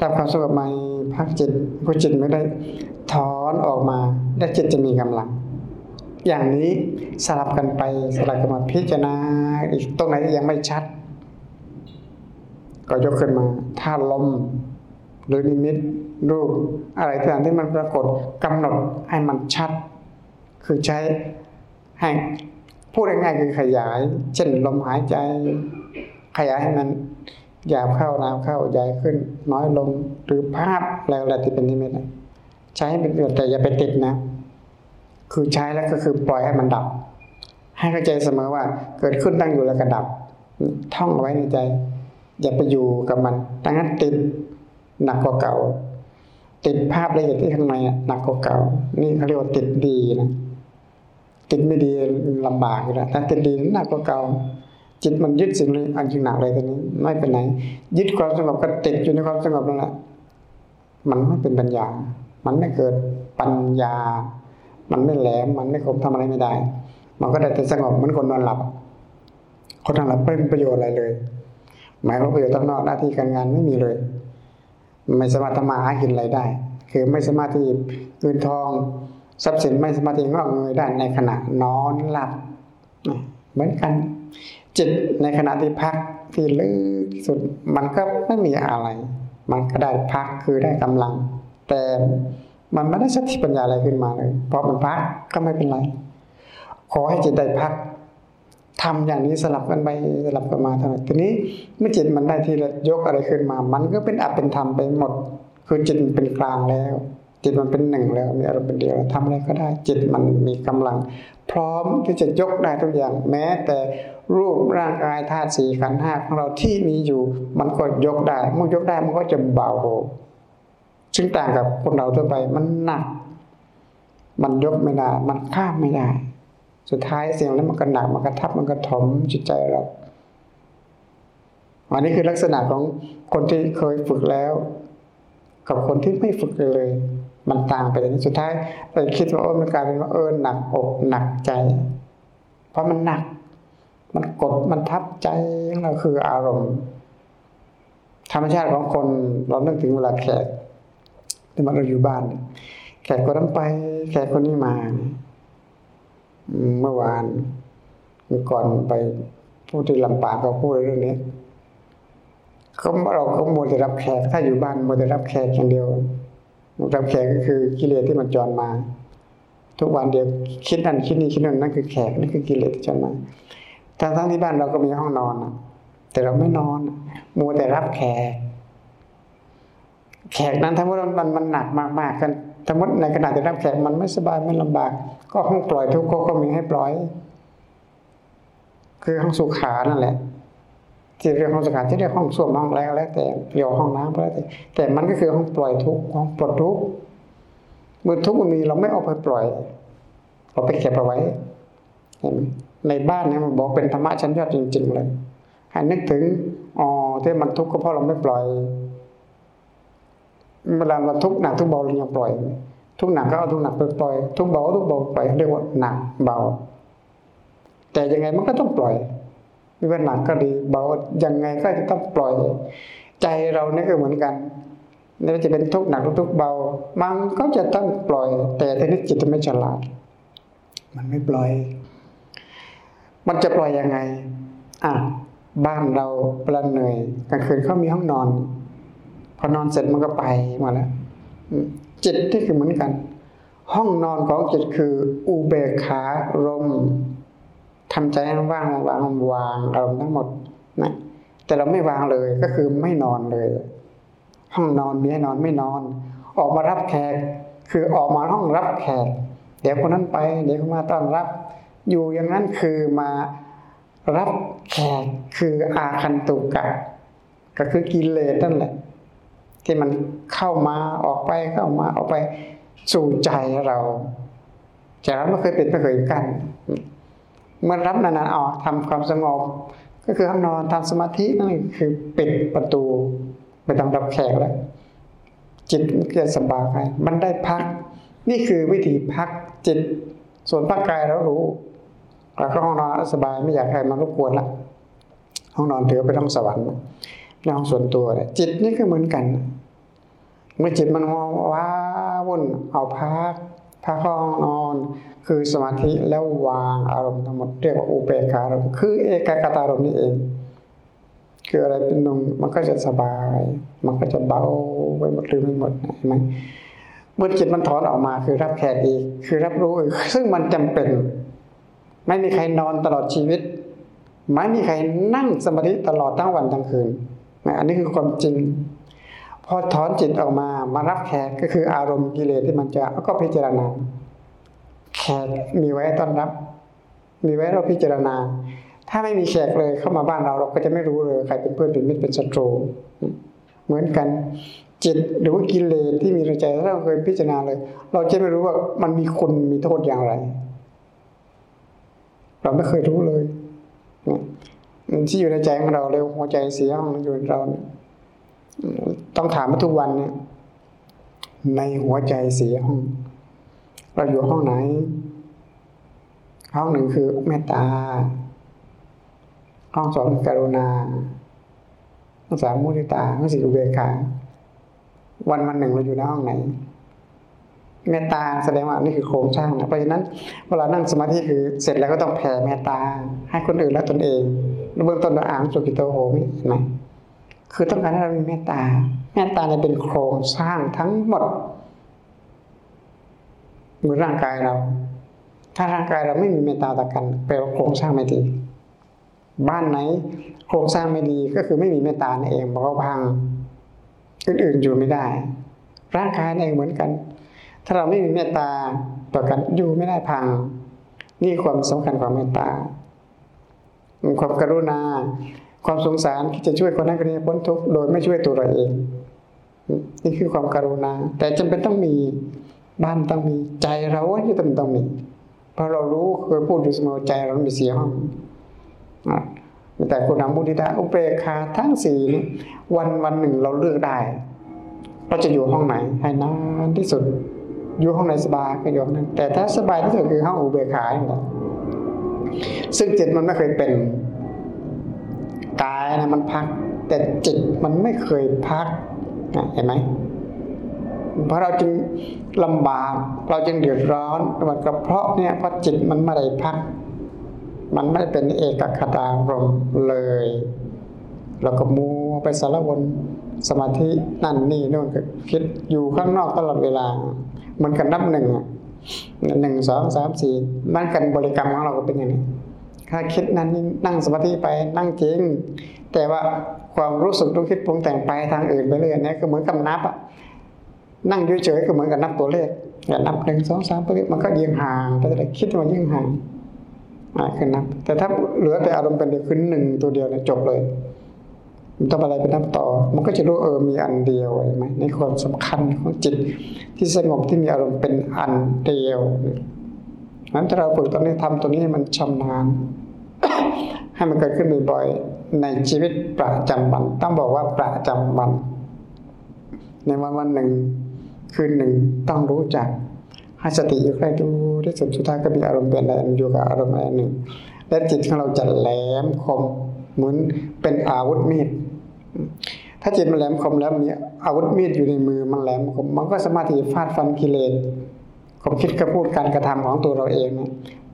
ทำความสงบใหม่พักจิตผู้จิตไม่ได้ถอนออกมา และจิตจะมีกำลัง อย่างนี้สลับกันไปสลับกันมาพิจารณาอีกตรงไหนยังไม่ชัด ก็ยกขึ้นมาถ้าลมหรือนิมิตรูปอะไรต่างที่มันปรากฏกำหนดให้มันชัด คือใช้ให้พูดง่ายๆคือขยาย เช่นลมหายใจ ขยายให้มันหยาบเข้าน้ำเข้าใหญ่ขึ้น น้อยลงหรือภาพอะไรๆที่เป็นนิมิตใช้ให้เป็นประโยชน์แต่อย่าไปติดนะ คือใช้แล้วก็คือปล่อยให้มันดับ ให้เข้าใจเสมอว่าเกิดขึ้นตั้งอยู่แล้วก็ดับ ท่องเอาไว้ในใจ อย่าไปอยู่กับมันดังนั้นติดหนักกว่าเก่า ติดภาพละเอียดที่ข้างในหนักกว่าเก่า นี่เขาเรียกว่าติดดีนะติดไม่ดีลำบากอยู่แล้วแต่ติดดีหนักกว่าเก่า จิตมันยึดสิ่งนี้อันจึงหนักเลยตอนนี้ไม่เป็นไหน ยึดความสงบก็ติดอยู่ในความสงบนั่นแหละมันไม่เป็นปัญญา มันไม่เกิดปัญญา มันไม่แหลมมันไม่คมทำอะไรไม่ได้ มันก็ได้แต่สงบเหมือนคนนอนหลับ คนนอนหลับไม่มีประโยชน์อะไรเลย หมายว่าประโยชน์ตั้งนอกหน้าที่การงานไม่มีเลย ไม่สามารถทำมาหากินอะไรได้ คือไม่สามารถที่เงินทองทรัพย์สินไม่สามารถที่งอกเงยได้ในขณะนอนหลับเหมือนกัน จิตในขณะที่พักที่ลึกที่สุด มันก็ไม่มีอะไร มันก็ได้พักคือได้กำลัง แต่มันไม่ได้สติปัญญาอะไรขึ้นมาเลยเพราะมันพักก็ไม่เป็นไร ขอให้จิตได้พักทำอย่างนี้สลับกันไปสลับกันมาเท่านั้นทีนี้เมื่อจิตมันได้ทีละยกอะไรขึ้นมา มันก็เป็นอัปเป็นธรรมไปหมด คือจิตมันเป็นกลางแล้ว จิตมันเป็นหนึ่งแล้วมีอารมณ์เป็นเดียวทำอะไรก็ได้ จิตมันมีกำลัง พร้อมที่จะยกได้ทุกอย่างแม้แต่ รูปร่างกายธาตุสี่ขันธ์ห้าของเราที่มีอยู่ มันก็ยกได้เมื่อยกได้มันก็จะเบาซึ่งต่างกับคนเราทั่วไปมันหนัก มันยกไม่ได้ มันข้ามไม่ได้ สุดท้ายเสียงนั้นมันก็หนักมันกระทับมันกระถมจิตใจเราอันนี้คือลักษณะของคนที่เคยฝึกแล้ว กับคนที่ไม่ฝึกเลย มันต่างไปอย่างนี้สุดท้ายไปคิดว่าโอ้มันกลายเป็นว่าเออหนักอกหนักใจ เพราะมันหนัก มันกดมันทับใจของเราคืออารมณ์ธรรมชาติของคนเรานึกถึงเวลาแขกที่มันเราอยู่บ้าน แขกคนนั้นไป แขกคนนี้มา เมื่อวานก่อนไปพูดที่ลำปางเขาพูดเรื่องนี้เขาเราก็โมจะรับแขก ถ้าอยู่บ้านโมจะรับแขกอย่างเดียวรับแขกก็คือกิเลสที่มันจรมา ทุกวันเดียวคิดนั่นคิดนี่คิดนั่นนั่นคือแขกนั่นคือกิเลสที่จรมา ทั้งทั้งที่บ้านเราก็มีห้องนอนแต่เราไม่นอน มัวแต่รับแขก แขกนั้นทั้งหมดมันมันหนักมากๆกันสมมติในขณะที่รับแขกมันไม่สบายไม่ลำบาก ก็ห้องปล่อยทุกข์ก็มีให้ปล่อย คือห้องสุขานั่นแหละที่เรียกห้องสุขาที่เรียกห้องส้วมห้องอะไรก็แล้ว แต่เกี่ยวห้องน้ำก็แล้วแต่แต่มันก็คือห้องปล่อยทุกข์ห้องปลดทุกข์เมื่อทุกข์มันมีเราไม่เอาไปปล่อย เราไปเก็บเอาไว้เห็นไหม ในบ้านเนี่ยมันบอกเป็นธรรมะชั้นยอดจริง ๆ เลยให้นึกถึงอ๋อที่มันทุกข์ก็เพราะเราไม่ปล่อยเวลาเราทุกหนักทุกเบาเรายังปล่อย ทุกหนักก็เอาทุกหนักไปปล่อย ทุกเบาทุกเบาปล่อยเรียกว่าหนักเบา แต่ยังไงมันก็ต้องปล่อยไม่ว่าหนักก็ดีเบายังไงก็จะต้องปล่อย ใจเราเนี่ยก็เหมือนกันไม่ว่าจะเป็นทุกหนักทุกเบา มันก็จะต้องปล่อย แต่ทีนี้จิตไม่ฉลาด มันไม่ปล่อย มันจะปล่อยยังไงอะบ้านเราเวลาเหนื่อยกลางคืนเขามีห้องนอน พอนอนเสร็จมันก็ไปมาแล้วจิตที่คือเหมือนกัน ห้องนอนของจิตคืออุเบกขารมทำใจให้ว่างวางวางอารมณ์ทั้งหมดนะแต่เราไม่วางเลยก็คือไม่นอนเลย ห้องนอนมีให้นอนไม่นอน ออกมารับแขกคือออกมาห้องรับแขก เดี๋ยวคนนั้นไป เดี๋ยวเขามาต้อนรับ อยู่อย่างนั้นคือมารับแขกคืออาคันตุกะ ก็คือกิเลสนั่นแหละ ที่มันเข้ามาออกไปเข้ามาออกไปสู่ใจเราใจเราไม่เคยปิดไม่เคยกั้นเมื่อรับนานๆออกทำความสงบ ก็คือห้องนอนทำสมาธินั่นคือปิดประตูไม่ต้องรับแขกแล้วจิตจะสบายมันได้พัก นี่คือวิธีพักจิต ส่วนพักกายเรารู้ แล้วก็ห้องนอนสบายไม่อยากใครมารบกวนละห้องนอนถือไปต้องสวรรค์ในห้องส่วนตัวเนี่ยจิตนี่ก็เหมือนกัน เมื่อจิตมันว้าวุ่นเอาพักพักห้องนอน คือสมาธิแล้ววางอารมณ์ทั้งหมดเรียกว่าอุเบกขาอารมณ์คือเอกกตารมณ์นี่เองคืออะไรเป็นนงมันก็จะสบาย มันก็จะเบาไปหมดหรือไม่หมดเห็นไหมเมื่อจิตมันถอนออกมาคือรับแขกอีก คือรับรู้อีกซึ่งมันจำเป็น ไม่มีใครนอนตลอดชีวิต ไม่มีใครนั่งสมาธิตลอดทั้งวันทั้งคืนนะอันนี้คือความจริง พอถอนจิตออกมามารับแขกก็คืออารมณ์กิเลสที่มันจะก็พิจารณา แขกมีไว้ต้อนรับ มีไว้เราพิจารณา ถ้าไม่มีแขกเลยเข้ามาบ้านเราเราก็จะไม่รู้เลยใครเป็นเพื่อนเป็นมิตรเป็นศัตรูเหมือนกันจิตหรือว่ากิเลสที่มีในใจถ้าเราเคยพิจารณาเลย เราจะไม่รู้ว่ามันมีคุณมีโทษอย่างไร เราไม่เคยรู้เลยที่อยู่ในใจของเราเลยหัวใจเสียของอยู่ในเราเนี่ยต้องถามมาทุกวันเนี่ยในหัวใจเสียห้อง เราอยู่ห้องไหน ห้องหนึ่งคือเมตตา ห้องสองกรุณา ห้องสามมุทิตาห้องสี่อุเบกขาวันวันหนึ่งเราอยู่ในห้องไหน เมตตาแสดงว่านี่คือโครงสร้างนะเพราะฉะนั้นเวลานั่งสมาธิคือเสร็จแล้วก็ต้องแผ่เมตตา ให้คนอื่นและตนเองเบื้องต้นเราอ่านสุกิโตโหมิเห็นไหมคือต้องการให้เรามีเมตตา เมตตาเนี่ยเป็นโครงสร้างทั้งหมดเหมือนร่างกายเรา ถ้าร่างกายเราไม่มีเมตตาต่อกันแปลว่าโครงสร้างไม่ดี บ้านไหน โครงสร้างไม่ดีก็คือไม่มีเมตตาเองบอกว่าพังอื่นๆอยู่ไม่ได้ ร่างกายเองเหมือนกัน ถ้าเราไม่มีเมตตาต่อกันอยู่ไม่ได้พัง นี่ความสำคัญของเมตตา ความกรุณา ความสงสารที่จะช่วยคนนั้นคนนี้พ้นทุกข์โดยไม่ช่วยตัวเราเอง นี่คือความกรุณา แต่จำเป็นต้องมีบ้านต้องมีใจเราที่ต้องต้องมีเพราะเรารู้เคยพูดอยู่เสมอใจเรามีเสียห้องแต่คุณนำบุติตาอุเบกขาทั้งสี่นี้วันวันหนึ่งเราเลือกได้เราจะอยู่ห้องไหนให้นานที่สุด อยู่ห้องไหนสบายก็อยู่ห้องนั้น แต่ถ้าสบายที่สุดคือห้องอุเบกขาย่างนี้ซึ่งจิตมันไม่เคยเป็นกายนะมันพัก แต่จิตมันไม่เคยพักเห็นไหมเพราะเราจึงลำบาก เราจึงเดือดร้อนมันก็เพราะเนี่ยเพราะจิตมันไม่ได้พัก มันไม่เป็นเอกคตารมเลย เราก็มูไปสารวน สมาธินั่นนี่นู่นก็คิดอยู่ข้างนอกตลอดเวลา มันกันนับหนึ่งหนึ่งสองสามสี่นั่นกันบริกรรมของเราก็เป็นอย่างนี้ถ้าคิดนั้นนี่นั่งสมาธิไปนั่งจริง แต่ว่าความรู้สึกต้องคิดปรุงแต่งไปทางอื่นไปเรื่อยนี่ก็เหมือนกับนับอะนั่งเฉยๆก็เหมือนกับนับตัวเลขอย่านับหนึ่งสองสามไปมันก็ยิ่งห่างไปเลยคิดว่ายิ่งห่างอ่าคือนับแต่ถ้าเหลือแต่อารมณ์เป็นเดียวคือหนึ่งตัวเดียวเนี่ยจบเลย มันต้องอะไรไปนับต่อ มันก็จะรู้เออมีอันเดียวใช่ไหมในความสำคัญของจิตที่สงบที่มีอารมณ์เป็นอันเดียวนั้นถ้าเราฝึกตอนนี้ทำตัวนี้ให้มันชำนาญให้มันเกิดขึ้นบ่อยๆในชีวิตประจำวันต้องบอกว่าประจำวัน ในวันวันหนึ่งคืนหนึ่งต้องรู้จักให้สติอยู่ใกล้ดูที่สุดสุดท้ายก็มีอารมณ์เป็นอะไรอยู่กับอารมณ์อะไรหนึ่งและจิตของเราจะแหลมคมเหมือนเป็นอาวุธมีด ถ้าจิตมันแหลมคมแล้วมีอาวุธมีดอยู่ในมือมันแหลมคมมันก็สามารถที่จะฟาดฟันกิเลสความคิดกระพูดการกระทำของตัวเราเองนะ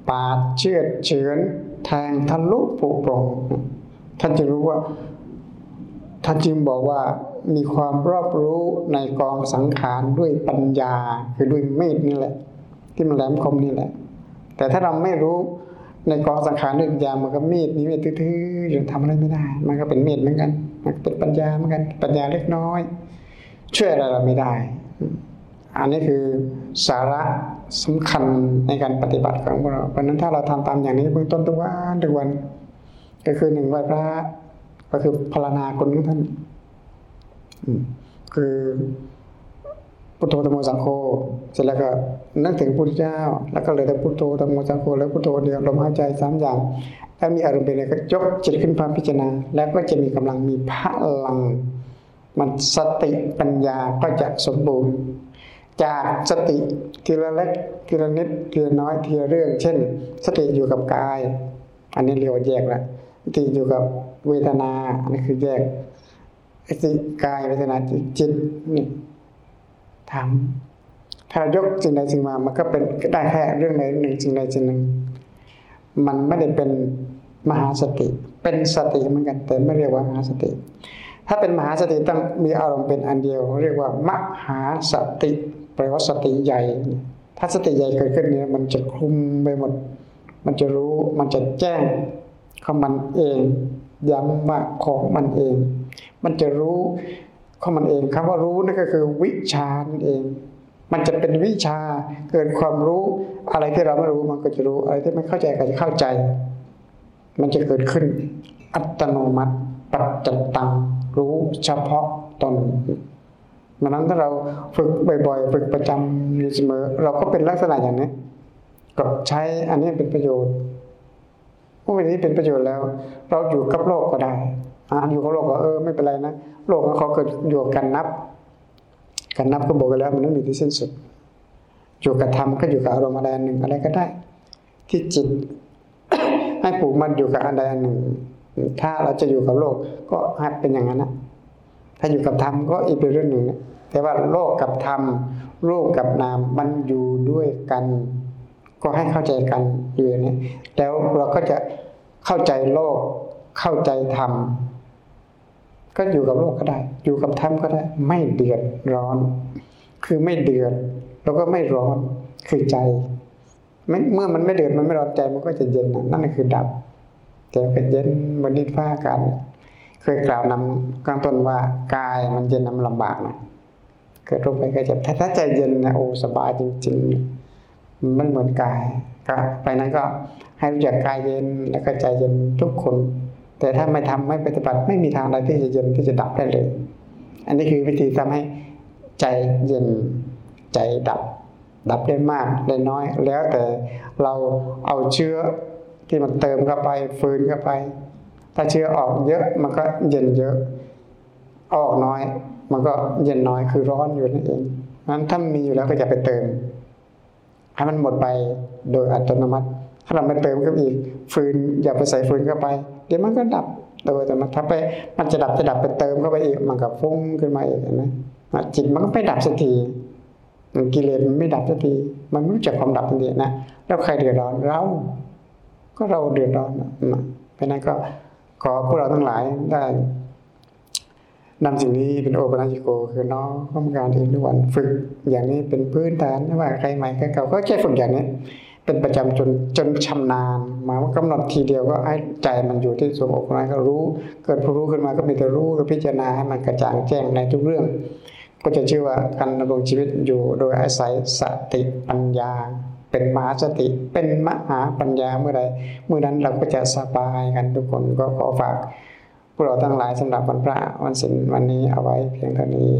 ปาดเชือดเฉือนแทงทะลุปุโปรงท่านจะรู้ว่าท่านจึงบอกว่ามีความรอบรู้ในกองสังขารด้วยปัญญา คือด้วยเมตนี่แหละ ที่มันแหลมคมนี่แหละ แต่ถ้าเราไม่รู้ในกองสังขารด้วยปัญญามันก็มีดมีเมตทื่อๆอยู่ทำอะไรไม่ได้ มันก็เป็นเมตเหมือนกัน เป็นปัญญาเหมือนกัน ปัญญาเล็กน้อย ช่วยอะไรเราไม่ได้ อันนี้คือสาระสำคัญในการปฏิบัติของเรา เพราะนั้นถ้าเราทำตามอย่างนี้เบื้องต้นทุกวันทุกวัน ก็คือหนึ่งไหวพระ ก็คือพานาคนของท่านคือ พุทโธธรรมสังโฆเสร็จแล้วก็นึกถึงพุทธเจ้า แล้วก็เลยแต่พุทโธธรรมสังโฆแล้วพุทโธเดียวลมหายใจสามอย่างถ้ามีอารมณ์เป็นอะไรก็ยกจิตขึ้นพาพิจารณา แล้วก็จะมีกำลังมีพลัง มันสติปัญญาก็จะสมบูรณ์ จากสติทีละเล็กทีละนิดทีละน้อยทีละเรื่อง เช่น สติอยู่กับกาย อันนี้เรียกว่าแยกละสติอยู่กับเวทนาอันนี้คือแยกสติกายเวทนาจิตนี่ ทำถ้ายกสิ่งใดสิ่งมา มันก็เป็นได้แค่เรื่องใดหนึ่งสิ่งใดสิ่งหนึ่ง มันไม่ได้เป็นมหาสติ เป็นสติเหมือนกัน แต่ไม่เรียกว่ามหาสติ ถ้าเป็นมหาสติต้องมีอารมณ์เป็นอันเดียว เรียกว่ามหาสติแปลว่าสติใหญ่ ถ้าสติใหญ่เกิดขึ้นเนี่ยมันจะคลุมไปหมด มันจะรู้ มันจะแจ้งของมันเองย้ำว่าของมันเอง มันจะรู้ ของมันเองคำว่ารู้นั่นก็คือวิชานั่นเอง มันจะเป็นวิชาเกิดความรู้อะไรที่เราไม่รู้มันก็จะรู้อะไรที่ไม่เข้าใจก็จะเข้าใจ มันจะเกิดขึ้น อัตโนมัติ ปัจจตังรู้เฉพาะตนดังนั้นถ้าเราฝึกบ่อยๆ ฝึกประจำอยู่เสมอ เราก็เป็นลักษณะอย่างนี้ก็ใช้อันนี้เป็นประโยชน์พวกนี้เป็นประโยชน์แล้ว เราอยู่กับโลกก็ได้อ่าอยู่กับโลกก็เออไม่เป็นไรนะ โลกเขาเกิดอยู่กับการนับการนับก็บอกกันแล้วมันไม่มีที่สิ้นสุด อยู่กับธรรมก็อยู่กับอารมณ์อะไรหนึ่งอะไรก็ได้ ที่จิต ให้ผูกมันอยู่กับอันใดอันหนึ่ง ถ้าเราจะอยู่กับโลกก็ให้เป็นอย่างนั้นนะถ้าอยู่กับธรรมก็อีกเป็นเรื่องหนึ่งนะแต่ว่าโลกกับธรรมรูปกับนามมันอยู่ด้วยกัน ก็ให้เข้าใจกันอยู่อย่างนี้แล้วเราก็จะเข้าใจโลกเข้าใจธรรม ก็อยู่กับโลกก็ได้ อยู่กับธรรมก็ได้ ไม่เดือดร้อน คือไม่เดือดแล้วก็ไม่ร้อนคือใจเมื่อมันไม่เดือดมันไม่ร้อนใจมันก็จะเย็นนั่นคือดับแต่ก็เย็นบนดินฟ้าอากาศเคยกล่าวนำกลางต้นว่ากายมันเย็นนำลำบากนะเกิดรูปไปก็จะถ้าถ้าใจเย็นนะโอ้สบายจริงๆมันเหมือนกายก็ไปนั้นก็ให้รู้จักกายเย็นแล้วก็ใจเย็นทุกคน แต่ถ้าไม่ทำไม่ปฏิบัติไม่มีทางใดที่จะเย็นที่จะดับได้เลย อันนี้คือวิธีทำให้ใจเย็นใจดับ ดับได้มากได้น้อย แล้วแต่เราเอาเชื้อที่มันเติมเข้าไปฟืนเข้าไป ถ้าเชื้อออกเยอะมันก็เย็นเยอะ ออกน้อย มันก็เย็นน้อยคือร้อนอยู่นั่นเองนั้นถ้ามีอยู่แล้วก็จะไปเติมให้มันหมดไปโดยอัตโนมัติ ถ้าเราไม่เติมก็อีกฟืนอย่าไปใส่ฟืนเข้าไป เดี๋ยวมันก็ดับโดยแต่มันถ้าไปมันจะดับจะดับไปเติมเข้าไปอีกมันก็ฟุ้งขึ้นมาอีกเห็นไหมจิตมันก็ไม่ดับสักทีกิเลสมันไม่ดับสักที มันไม่รู้จักความดับทันทีนะแล้วใครเดือดร้อนเรา ก็เราเดือดร้อนนะเพราะนั้นก็ขอพวกเราทั้งหลายได้นำสิ่งนี้เป็นโอปัญญิโก คือน้องข้ามการเองทุกวันฝึกอย่างนี้เป็นพื้นฐานไม่ว่าใครใหม่ใครเก่าก็แค่ฝึกอย่างนี้ เป็นประจำจนจนชำนาญมาว่ากำหนดทีเดียวก็ให้ใจมันอยู่ที่สมอกนั้นก็รู้ เกิดผู้รู้ขึ้นมาก็มีแต่รู้ก็พิจารณาให้มันกระจ่างแจ้งในทุกเรื่อง ก็จะชื่อว่าการดำรงชีวิตอยู่โดยอาศัยสติปัญญา เป็นมหาสติเป็นมหาปัญญาเมื่อใดเมื่อนั้นเราก็จะสบายกันทุกคนก็ขอฝากพวกเราทั้งหลายสำหรับวันพระวันศีลวันนี้เอาไว้เพียงเท่านี้